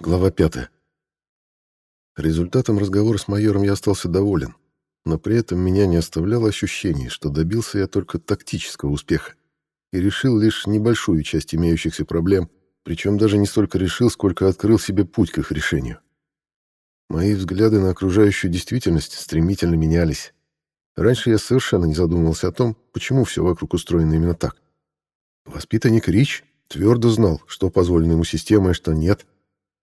Глава 5. Результатом разговора с майором я остался доволен, но при этом меня не оставляло ощущение, что добился я только тактического успеха и решил лишь небольшую часть имеющихся проблем, причем даже не столько решил, сколько открыл себе путь к их решению. Мои взгляды на окружающую действительность стремительно менялись. Раньше я совершенно не задумывался о том, почему все вокруг устроено именно так. Воспитанник Рич твердо знал, что позволено ему системой, а что нет —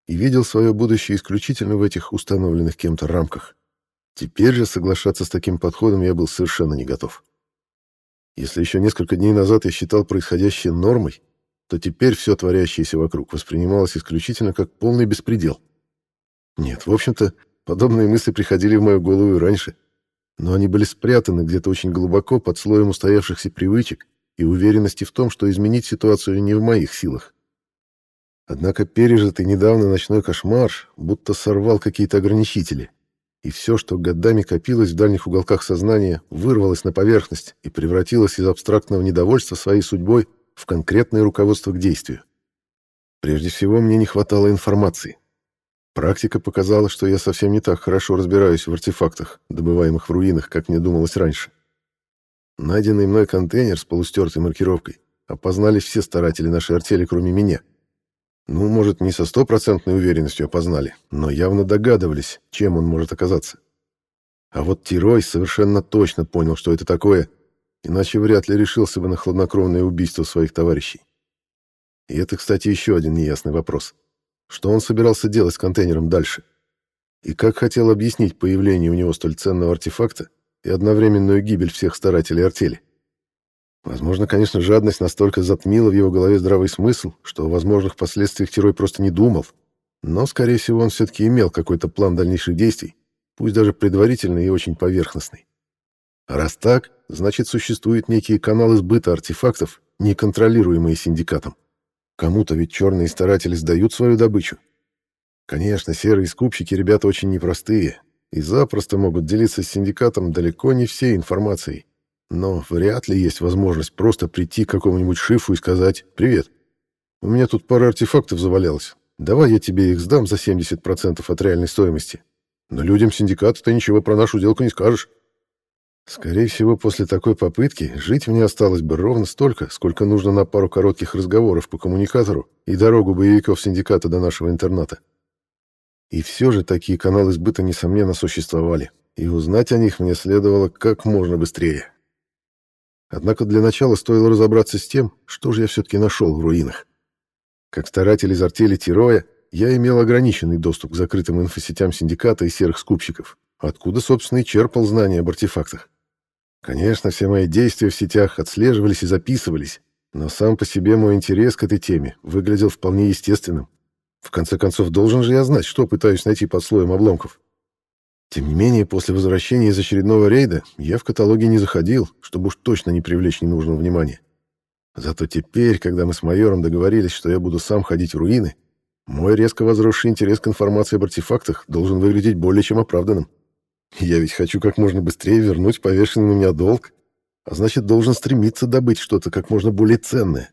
и видел свое будущее исключительно в этих установленных кем-то рамках. Теперь же соглашаться с таким подходом я был совершенно не готов. Если еще несколько дней назад я считал происходящее нормой, то теперь все творящееся вокруг воспринималось исключительно как полный беспредел. Нет, в общем-то, подобные мысли приходили в мою голову и раньше, но они были спрятаны где-то очень глубоко под слоем устоявшихся привычек и уверенности в том, что изменить ситуацию не в моих силах. Однако пережитый недавно ночной кошмар будто сорвал какие-то ограничители, и все, что годами копилось в дальних уголках сознания, вырвалось на поверхность и превратилось из абстрактного недовольства своей судьбой в конкретное руководство к действию. Прежде всего, мне не хватало информации. Практика показала, что я совсем не так хорошо разбираюсь в артефактах, добываемых в руинах, как мне думалось раньше. Найденный мной контейнер с полустертой маркировкой опознали все старатели нашей артели, кроме меня — ну, может, не со стопроцентной уверенностью опознали, но явно догадывались, чем он может оказаться. А вот Тирой совершенно точно понял, что это такое, иначе вряд ли решился бы на хладнокровное убийство своих товарищей. И это, кстати, еще один неясный вопрос. Что он собирался делать с контейнером дальше? И как хотел объяснить появление у него столь ценного артефакта и одновременную гибель всех старателей артели? Возможно, конечно, жадность настолько затмила в его голове здравый смысл, что о возможных последствиях Тирой просто не думал. Но, скорее всего, он все-таки имел какой-то план дальнейших действий, пусть даже предварительный и очень поверхностный. Раз так, значит, существуют некие каналы сбыта артефактов, неконтролируемые синдикатом. Кому-то ведь черные старатели сдают свою добычу. Конечно, серые скупщики ребята очень непростые и запросто могут делиться с синдикатом далеко не всей информацией. Но вряд ли есть возможность просто прийти к какому-нибудь шифу и сказать «Привет, у меня тут пара артефактов завалялось. Давай я тебе их сдам за 70% от реальной стоимости. Но людям синдиката ты ничего про нашу сделку не скажешь». Скорее всего, после такой попытки жить мне осталось бы ровно столько, сколько нужно на пару коротких разговоров по коммуникатору и дорогу боевиков синдиката до нашего интерната. И все же такие каналы сбыта, несомненно, существовали, и узнать о них мне следовало как можно быстрее. Однако для начала стоило разобраться с тем, что же я все-таки нашел в руинах. Как старатель из артели Тироя, я имел ограниченный доступ к закрытым инфосетям синдиката и серых скупщиков, откуда, собственно, и черпал знания об артефактах. Конечно, все мои действия в сетях отслеживались и записывались, но сам по себе мой интерес к этой теме выглядел вполне естественным. В конце концов, должен же я знать, что пытаюсь найти под слоем обломков. Тем не менее, после возвращения из очередного рейда я в каталоге не заходил, чтобы уж точно не привлечь ненужного внимания. Зато теперь, когда мы с майором договорились, что я буду сам ходить в руины, мой резко возросший интерес к информации об артефактах должен выглядеть более чем оправданным. Я ведь хочу как можно быстрее вернуть повешенный на меня долг, а значит, должен стремиться добыть что-то как можно более ценное.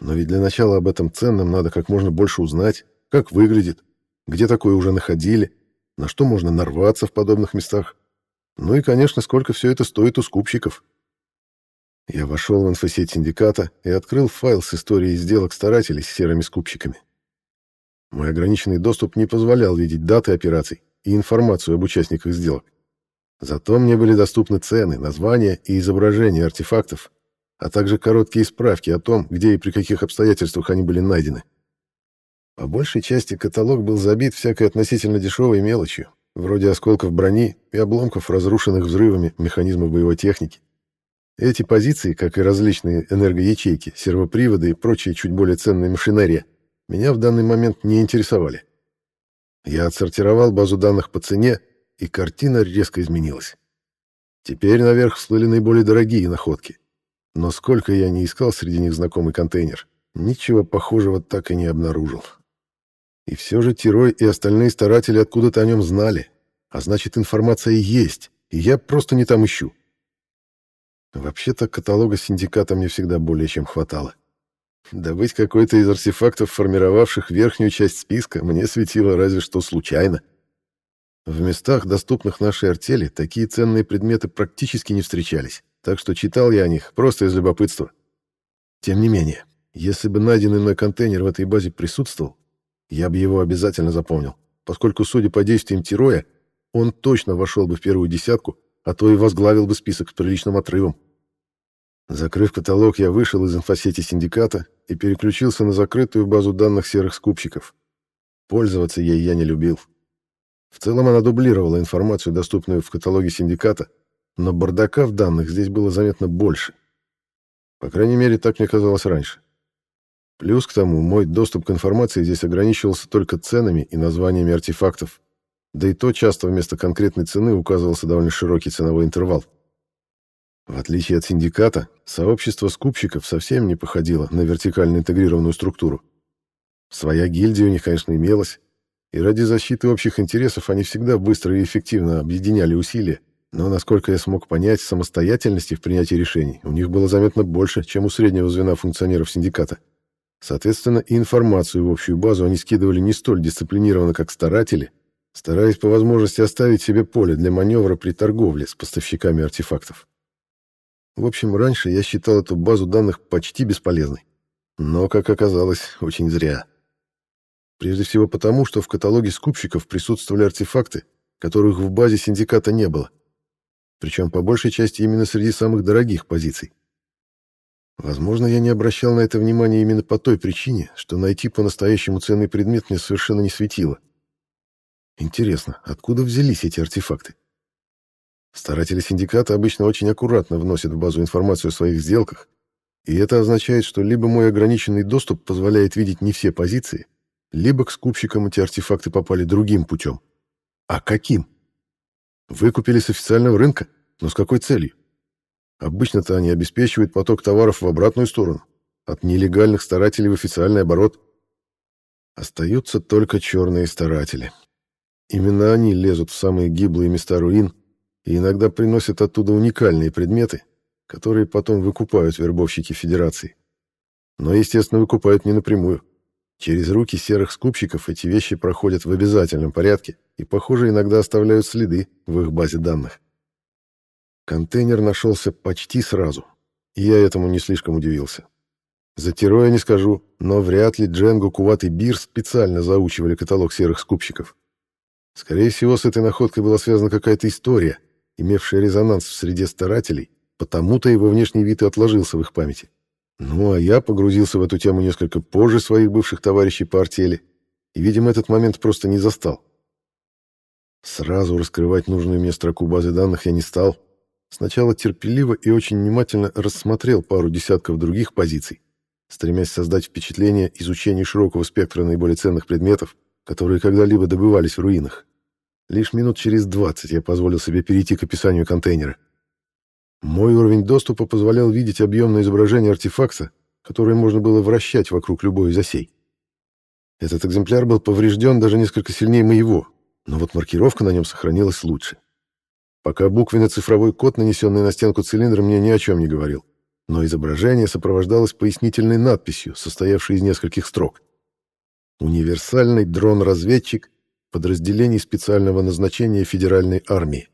Но ведь для начала об этом ценном надо как можно больше узнать, как выглядит, где такое уже находили, на что можно нарваться в подобных местах. Ну и, конечно, сколько все это стоит у скупщиков. Я вошел в инфосеть синдиката и открыл файл с историей сделок старателей с серыми скупщиками. Мой ограниченный доступ не позволял видеть даты операций и информацию об участниках сделок. Зато мне были доступны цены, названия и изображения артефактов, а также короткие справки о том, где и при каких обстоятельствах они были найдены. По большей части каталог был забит всякой относительно дешевой мелочью, вроде осколков брони и обломков, разрушенных взрывами механизмов боевой техники. Эти позиции, как и различные энергоячейки, сервоприводы и прочие чуть более ценные машинерия, меня в данный момент не интересовали. Я отсортировал базу данных по цене, и картина резко изменилась. Теперь наверх всплыли наиболее дорогие находки. Но сколько я не искал среди них знакомый контейнер, ничего похожего так и не обнаружил. И все же Тирой и остальные старатели откуда-то о нем знали. А значит, информация есть, и я просто не там ищу. Вообще-то каталога синдиката мне всегда более чем хватало. Добыть какой-то из артефактов, формировавших верхнюю часть списка, мне светило разве что случайно. В местах, доступных нашей артели, такие ценные предметы практически не встречались, так что читал я о них просто из любопытства. Тем не менее, если бы найденный мной контейнер в этой базе присутствовал, я бы его обязательно запомнил, поскольку, судя по действиям Тироя, он точно вошел бы в первую десятку, а то и возглавил бы список с приличным отрывом. Закрыв каталог, я вышел из инфосети синдиката и переключился на закрытую базу данных серых скупщиков. Пользоваться ей я не любил. В целом она дублировала информацию, доступную в каталоге синдиката, но бардака в данных здесь было заметно больше. По крайней мере, так мне казалось раньше. Плюс к тому, мой доступ к информации здесь ограничивался только ценами и названиями артефактов, да и то часто вместо конкретной цены указывался довольно широкий ценовой интервал. В отличие от синдиката, сообщество скупщиков совсем не походило на вертикально интегрированную структуру. Своя гильдия у них, конечно, имелась, и ради защиты общих интересов они всегда быстро и эффективно объединяли усилия, но, насколько я смог понять, самостоятельности в принятии решений у них было заметно больше, чем у среднего звена функционеров синдиката. Соответственно, и информацию в общую базу они скидывали не столь дисциплинированно, как старатели, стараясь по возможности оставить себе поле для маневра при торговле с поставщиками артефактов. В общем, раньше я считал эту базу данных почти бесполезной. Но, как оказалось, очень зря. Прежде всего потому, что в каталоге скупщиков присутствовали артефакты, которых в базе синдиката не было. Причем по большей части именно среди самых дорогих позиций. Возможно, я не обращал на это внимания именно по той причине, что найти по-настоящему ценный предмет мне совершенно не светило. Интересно, откуда взялись эти артефакты? Старатели синдиката обычно очень аккуратно вносят в базу информацию о своих сделках, и это означает, что либо мой ограниченный доступ позволяет видеть не все позиции, либо к скупщикам эти артефакты попали другим путем. А каким? Выкупили с официального рынка? Но с какой целью? Обычно-то они обеспечивают поток товаров в обратную сторону, от нелегальных старателей в официальный оборот. Остаются только черные старатели. Именно они лезут в самые гиблые места руин и иногда приносят оттуда уникальные предметы, которые потом выкупают вербовщики Федерации. Но, естественно, выкупают не напрямую. Через руки серых скупщиков эти вещи проходят в обязательном порядке и, похоже, иногда оставляют следы в их базе данных. Контейнер нашелся почти сразу, и я этому не слишком удивился. За Тироя не скажу, но вряд ли Дженго, Куват и Бир специально заучивали каталог серых скупщиков. Скорее всего, с этой находкой была связана какая-то история, имевшая резонанс в среде старателей, потому-то его внешний вид и отложился в их памяти. Ну, а я погрузился в эту тему несколько позже своих бывших товарищей по артели, и, видимо, этот момент просто не застал. Сразу раскрывать нужную мне строку базы данных я не стал. Сначала терпеливо и очень внимательно рассмотрел пару десятков других позиций, стремясь создать впечатление изучения широкого спектра наиболее ценных предметов, которые когда-либо добывались в руинах. Лишь минут через 20 я позволил себе перейти к описанию контейнера. Мой уровень доступа позволял видеть объемное изображение артефакта, которое можно было вращать вокруг любой из осей. Этот экземпляр был поврежден даже несколько сильнее моего, но вот маркировка на нем сохранилась лучше. Пока буквенно-цифровой код, нанесенный на стенку цилиндра, мне ни о чем не говорил, но изображение сопровождалось пояснительной надписью, состоявшей из нескольких строк. «Универсальный дрон-разведчик подразделений специального назначения Федеральной армии.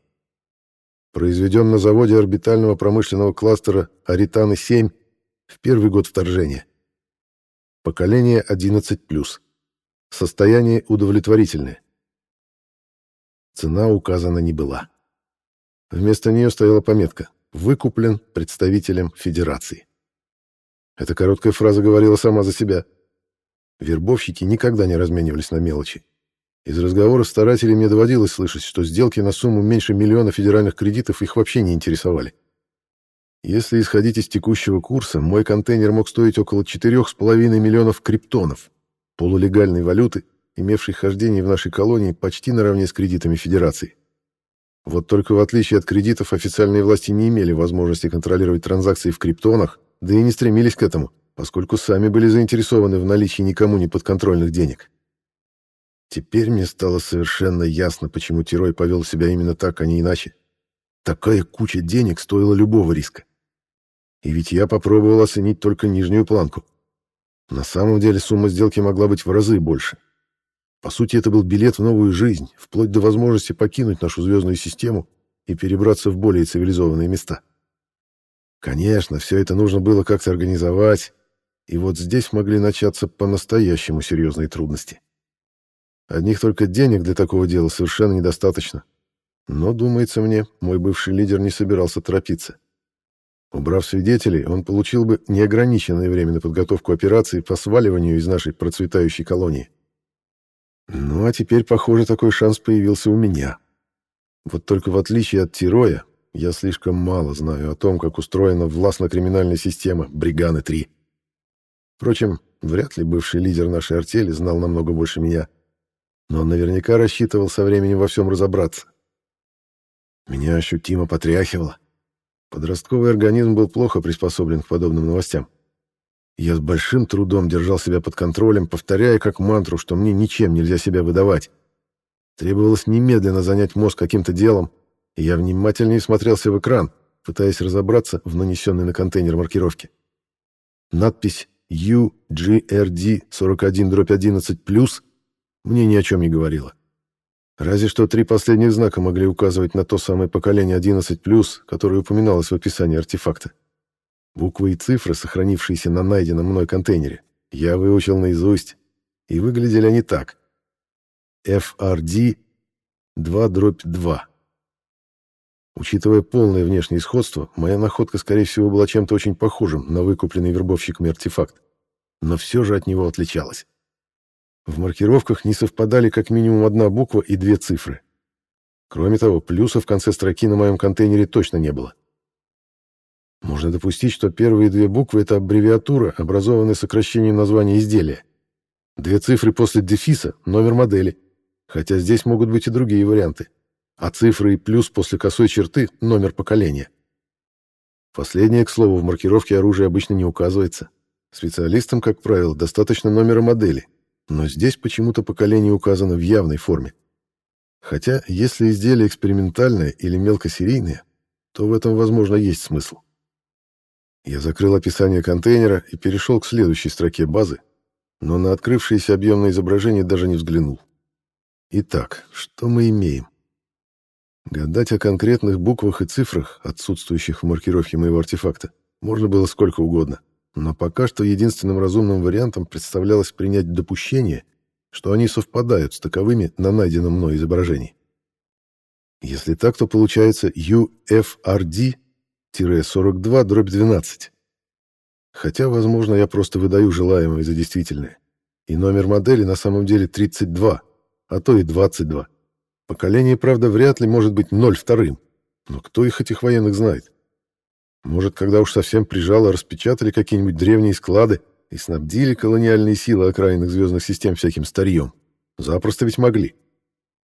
Произведен на заводе орбитального промышленного кластера «Аританы-7» в первый год вторжения. Поколение 11+. Состояние удовлетворительное. Цена указана не была. Вместо нее стояла пометка «Выкуплен представителем Федерации». Эта короткая фраза говорила сама за себя. Вербовщики никогда не разменивались на мелочи. Из разговоров старателей мне доводилось слышать, что сделки на сумму меньше миллиона федеральных кредитов их вообще не интересовали. Если исходить из текущего курса, мой контейнер мог стоить около 4,5 миллионов криптонов, полулегальной валюты, имевшей хождение в нашей колонии почти наравне с кредитами Федерации. Вот только в отличие от кредитов официальные власти не имели возможности контролировать транзакции в криптонах, да и не стремились к этому, поскольку сами были заинтересованы в наличии никому не подконтрольных денег. Теперь мне стало совершенно ясно, почему Тирой повел себя именно так, а не иначе. Такая куча денег стоила любого риска. И ведь я попробовал оценить только нижнюю планку. На самом деле сумма сделки могла быть в разы больше. По сути, это был билет в новую жизнь, вплоть до возможности покинуть нашу звездную систему и перебраться в более цивилизованные места. Конечно, все это нужно было как-то организовать, и вот здесь могли начаться по-настоящему серьезные трудности. Одних только денег для такого дела совершенно недостаточно. Но, думается мне, мой бывший лидер не собирался торопиться. Убрав свидетелей, он получил бы неограниченное время на подготовку операции по сваливанию из нашей процветающей колонии. Ну а теперь, похоже, такой шанс появился у меня. Вот только в отличие от Тироя, я слишком мало знаю о том, как устроена властно-криминальная система Бриганы-3. Впрочем, вряд ли бывший лидер нашей артели знал намного больше меня. Но он наверняка рассчитывал со временем во всем разобраться. Меня ощутимо потряхивало. Подростковый организм был плохо приспособлен к подобным новостям. Я с большим трудом держал себя под контролем, повторяя как мантру, что мне ничем нельзя себя выдавать. Требовалось немедленно занять мозг каким-то делом, и я внимательнее смотрелся в экран, пытаясь разобраться в нанесенной на контейнер маркировке. Надпись UGRD41-11+, мне ни о чем не говорила. Разве что три последних знака могли указывать на то самое поколение 11+, которое упоминалось в описании артефакта. Буквы и цифры, сохранившиеся на найденном мной контейнере, я выучил наизусть, и выглядели они так. FRD 2-2. Учитывая полное внешнее сходство, моя находка, скорее всего, была чем-то очень похожим на выкупленный вербовщиками артефакт, но все же от него отличалась. В маркировках не совпадали как минимум одна буква и две цифры. Кроме того, плюса в конце строки на моем контейнере точно не было. Можно допустить, что первые две буквы — это аббревиатура, образованная сокращением названия изделия. Две цифры после дефиса — номер модели, хотя здесь могут быть и другие варианты. А цифры и плюс после косой черты — номер поколения. Последнее, к слову, в маркировке оружия обычно не указывается. Специалистам, как правило, достаточно номера модели, но здесь почему-то поколение указано в явной форме. Хотя, если изделие экспериментальное или мелкосерийное, то в этом, возможно, есть смысл. Я закрыл описание контейнера и перешел к следующей строке базы, но на открывшееся объемное изображение даже не взглянул. Итак, что мы имеем? Гадать о конкретных буквах и цифрах, отсутствующих в маркировке моего артефакта, можно было сколько угодно. Но пока что единственным разумным вариантом представлялось принять допущение, что они совпадают с таковыми на найденном мной изображении. Если так, то получается UFRD-42-12. Хотя, возможно, я просто выдаю желаемое за действительное. И номер модели на самом деле 32, а то и 22. Поколение, правда, вряд ли может быть 02. Но кто их, этих военных, знает? Может, когда уж совсем прижало, распечатали какие-нибудь древние склады и снабдили колониальные силы окраинных звездных систем всяким старьем. Запросто ведь могли.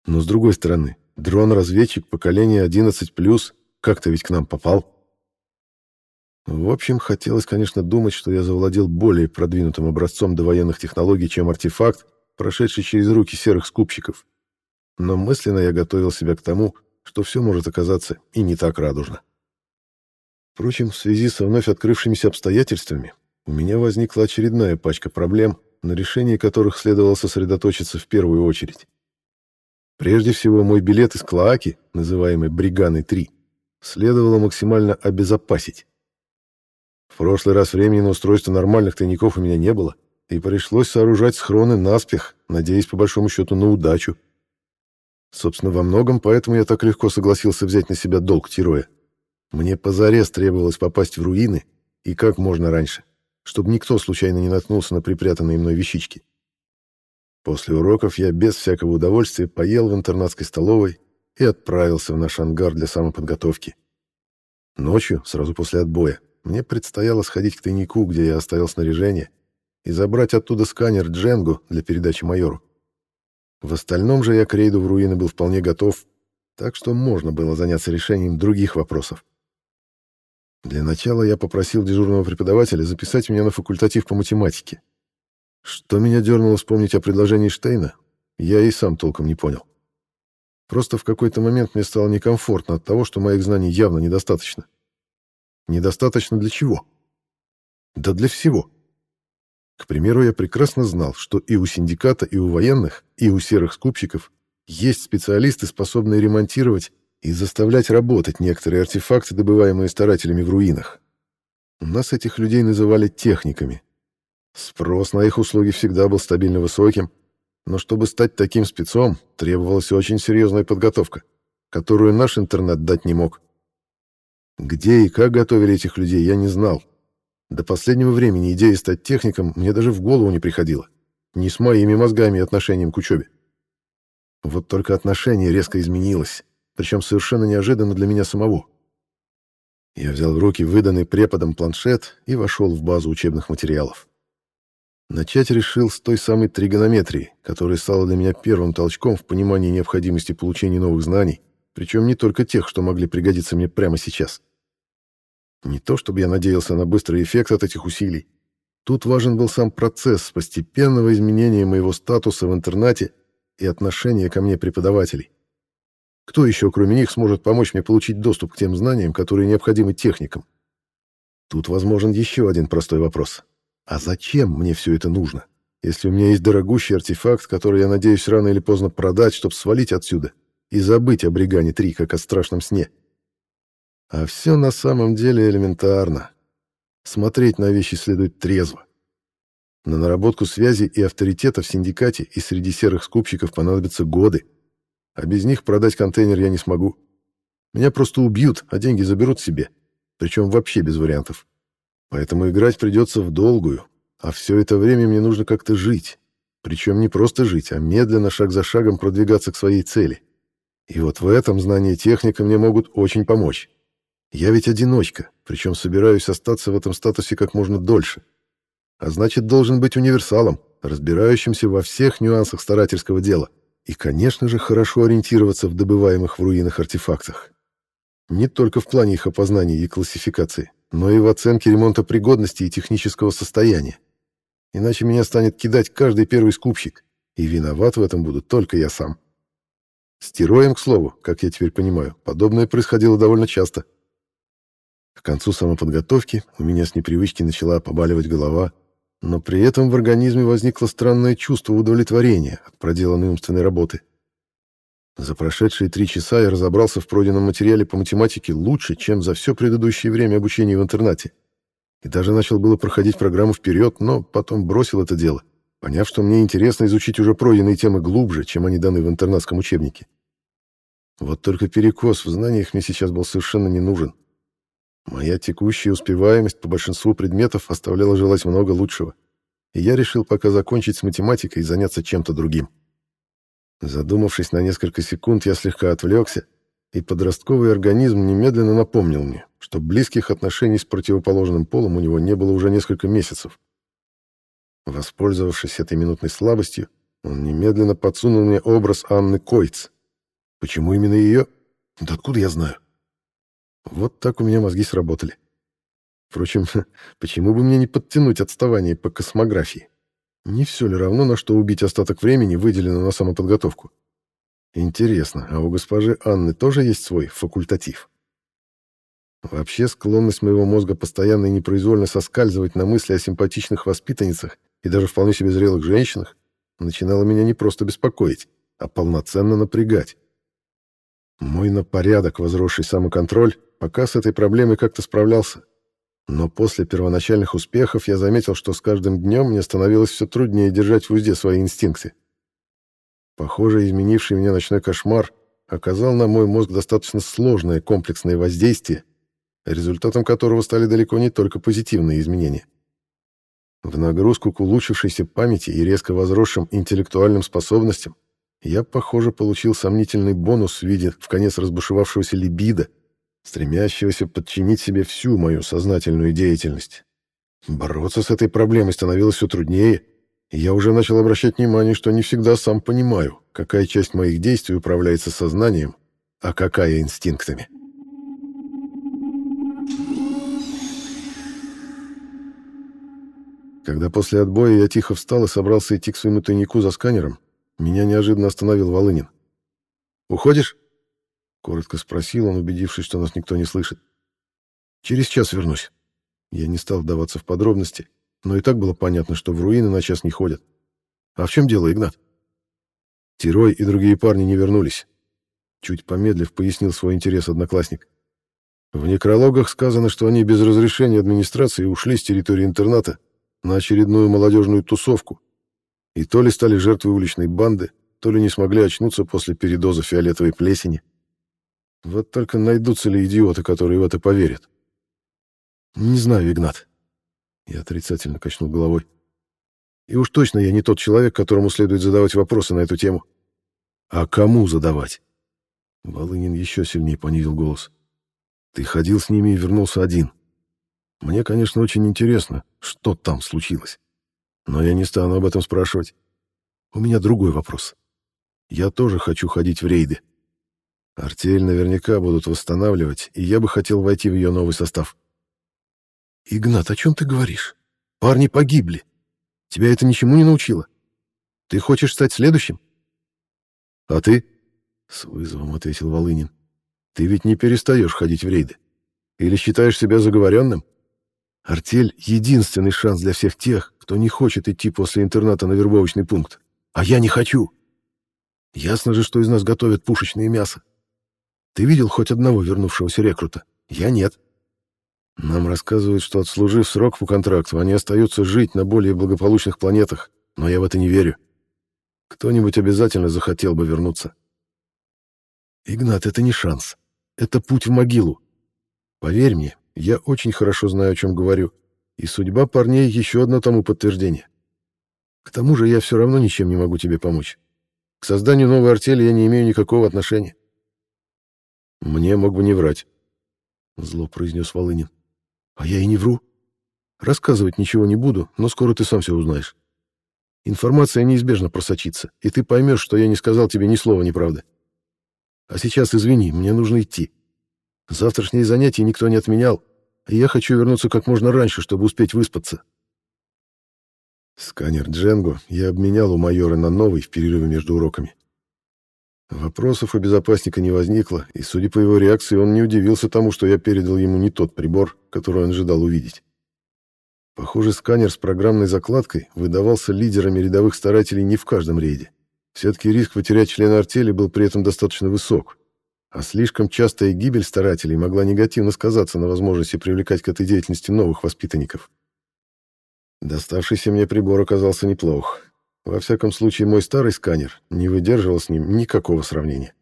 Но с другой стороны, дрон-разведчик поколения 11+, как-то ведь к нам попал. В общем, хотелось, конечно, думать, что я завладел более продвинутым образцом довоенных технологий, чем артефакт, прошедший через руки серых скупщиков. Но мысленно я готовил себя к тому, что все может оказаться и не так радужно. Впрочем, в связи со вновь открывшимися обстоятельствами, у меня возникла очередная пачка проблем, на решении которых следовало сосредоточиться в первую очередь. Прежде всего, мой билет из Клоаки, называемый «Бриганой-3», следовало максимально обезопасить. В прошлый раз времени на устройство нормальных тайников у меня не было, и пришлось сооружать схроны наспех, надеясь по большому счету на удачу. Собственно, во многом поэтому я так легко согласился взять на себя долг Тироя. Мне позарез требовалось попасть в руины, и как можно раньше, чтобы никто случайно не наткнулся на припрятанные мной вещички. После уроков я без всякого удовольствия поел в интернатской столовой и отправился в наш ангар для самоподготовки. Ночью, сразу после отбоя, мне предстояло сходить к тайнику, где я оставил снаряжение, и забрать оттуда сканер Дженгу для передачи майору. В остальном же я к рейду в руины был вполне готов, так что можно было заняться решением других вопросов. Для начала я попросил дежурного преподавателя записать меня на факультатив по математике. Что меня дернуло вспомнить о предложении Штейна, я и сам толком не понял. Просто в какой-то момент мне стало некомфортно от того, что моих знаний явно недостаточно. Недостаточно для чего? Да для всего. К примеру, я прекрасно знал, что и у синдиката, и у военных, и у серых скупщиков есть специалисты, способные ремонтировать и заставлять работать некоторые артефакты, добываемые старателями в руинах. У нас этих людей называли техниками. Спрос на их услуги всегда был стабильно высоким, но чтобы стать таким спецом, требовалась очень серьезная подготовка, которую наш интернет дать не мог. Где и как готовили этих людей, я не знал. До последнего времени идея стать техником мне даже в голову не приходила. Не с моими мозгами и отношением к учебе. Вот только отношение резко изменилось, причем совершенно неожиданно для меня самого. Я взял в руки выданный преподом планшет и вошел в базу учебных материалов. Начать решил с той самой тригонометрии, которая стала для меня первым толчком в понимании необходимости получения новых знаний, причем не только тех, что могли пригодиться мне прямо сейчас. Не то чтобы я надеялся на быстрый эффект от этих усилий. Тут важен был сам процесс постепенного изменения моего статуса в интернате и отношения ко мне преподавателей. Кто еще, кроме них, сможет помочь мне получить доступ к тем знаниям, которые необходимы техникам? Тут возможен еще один простой вопрос. А зачем мне все это нужно, если у меня есть дорогущий артефакт, который я надеюсь рано или поздно продать, чтобы свалить отсюда и забыть о Бригане 3, как о страшном сне? А все на самом деле элементарно. Смотреть на вещи следует трезво. На наработку связи и авторитета в синдикате и среди серых скупщиков понадобятся годы а без них продать контейнер я не смогу. Меня просто убьют, а деньги заберут себе. Причем вообще без вариантов. Поэтому играть придется в долгую, а все это время мне нужно как-то жить. Причем не просто жить, а медленно, шаг за шагом продвигаться к своей цели. И вот в этом знания техника мне могут очень помочь. Я ведь одиночка, причем собираюсь остаться в этом статусе как можно дольше. А значит, должен быть универсалом, разбирающимся во всех нюансах старательского дела. И, конечно же, хорошо ориентироваться в добываемых в руинах артефактах. Не только в плане их опознания и классификации, но и в оценке ремонта пригодности и технического состояния. Иначе меня станет кидать каждый первый скупщик, и виноват в этом буду только я сам. С Тероем, к слову, как я теперь понимаю, подобное происходило довольно часто. К концу самоподготовки у меня с непривычки начала побаливать голова, но при этом в организме возникло странное чувство удовлетворения от проделанной умственной работы. За прошедшие три часа я разобрался в пройденном материале по математике лучше, чем за все предыдущее время обучения в интернате. И даже начал было проходить программу вперед, но потом бросил это дело, поняв, что мне интересно изучить уже пройденные темы глубже, чем они даны в интернатском учебнике. Вот только перекос в знаниях мне сейчас был совершенно не нужен. Моя текущая успеваемость по большинству предметов оставляла желать много лучшего, и я решил пока закончить с математикой и заняться чем-то другим. Задумавшись на несколько секунд, я слегка отвлекся, и подростковый организм немедленно напомнил мне, что близких отношений с противоположным полом у него не было уже несколько месяцев. Воспользовавшись этой минутной слабостью, он немедленно подсунул мне образ Анны Койц. Почему именно ее? Да откуда я знаю? Вот так у меня мозги сработали. Впрочем, почему бы мне не подтянуть отставание по космографии? Не все ли равно, на что убить остаток времени, выделено на самоподготовку? Интересно, а у госпожи Анны тоже есть свой факультатив? Вообще, склонность моего мозга постоянно и непроизвольно соскальзывать на мысли о симпатичных воспитанницах и даже вполне себе зрелых женщинах начинала меня не просто беспокоить, а полноценно напрягать. Мой на порядок возросший самоконтроль пока с этой проблемой как-то справлялся. Но после первоначальных успехов я заметил, что с каждым днем мне становилось все труднее держать в узде свои инстинкты. Похоже, изменивший меня ночной кошмар оказал на мой мозг достаточно сложное комплексное воздействие, результатом которого стали далеко не только позитивные изменения. В нагрузку к улучшившейся памяти и резко возросшим интеллектуальным способностям я, похоже, получил сомнительный бонус в виде в конец разбушевавшегося либидо, стремящегося подчинить себе всю мою сознательную деятельность. Бороться с этой проблемой становилось все труднее, и я уже начал обращать внимание, что не всегда сам понимаю, какая часть моих действий управляется сознанием, а какая инстинктами. Когда после отбоя я тихо встал и собрался идти к своему тайнику за сканером, меня неожиданно остановил Волынин. «Уходишь?» Коротко спросил он, убедившись, что нас никто не слышит. «Через час вернусь». Я не стал вдаваться в подробности, но и так было понятно, что в руины на час не ходят. А в чем дело, Игнат? Тирой и другие парни не вернулись. Чуть помедлив, пояснил свой интерес одноклассник. В некрологах сказано, что они без разрешения администрации ушли с территории интерната на очередную молодежную тусовку, и то ли стали жертвой уличной банды, то ли не смогли очнуться после передоза фиолетовой плесени. Вот только найдутся ли идиоты, которые в это поверят? Не знаю, Игнат. Я отрицательно качнул головой. И уж точно я не тот человек, которому следует задавать вопросы на эту тему. А кому задавать? Волынин еще сильнее понизил голос. Ты ходил с ними и вернулся один. Мне, конечно, очень интересно, что там случилось. Но я не стану об этом спрашивать. У меня другой вопрос. Я тоже хочу ходить в рейды. Артель наверняка будут восстанавливать, и я бы хотел войти в ее новый состав. Игнат, о чем ты говоришь? Парни погибли. Тебя это ничему не научило? Ты хочешь стать следующим? А ты? С вызовом ответил Волынин. Ты ведь не перестаешь ходить в рейды. Или считаешь себя заговоренным? Артель — единственный шанс для всех тех, кто не хочет идти после интерната на вербовочный пункт. А я не хочу. Ясно же, что из нас готовят пушечное мясо. Ты видел хоть одного вернувшегося рекрута? Я нет. Нам рассказывают, что, отслужив срок по контракту, они остаются жить на более благополучных планетах, но я в это не верю. Кто-нибудь обязательно захотел бы вернуться. Игнат, это не шанс. Это путь в могилу. Поверь мне, я очень хорошо знаю, о чем говорю, и судьба парней еще одно тому подтверждение. К тому же я все равно ничем не могу тебе помочь. К созданию новой артели я не имею никакого отношения. Мне мог бы не врать, — зло произнес Волынин. А я и не вру. Рассказывать ничего не буду, но скоро ты сам все узнаешь. Информация неизбежно просочится, и ты поймешь, что я не сказал тебе ни слова неправды. А сейчас извини, мне нужно идти. Завтрашние занятия никто не отменял, и я хочу вернуться как можно раньше, чтобы успеть выспаться. Сканер Дженго я обменял у майора на новый в перерыве между уроками. Вопросов у безопасника не возникло, и, судя по его реакции, он не удивился тому, что я передал ему не тот прибор, который он ожидал увидеть. Похоже, сканер с программной закладкой выдавался лидерами рядовых старателей не в каждом рейде. Все-таки риск потерять члена артели был при этом достаточно высок, а слишком частая гибель старателей могла негативно сказаться на возможности привлекать к этой деятельности новых воспитанников. Доставшийся мне прибор оказался неплох. Во всяком случае, мой старый сканер не выдерживал с ним никакого сравнения.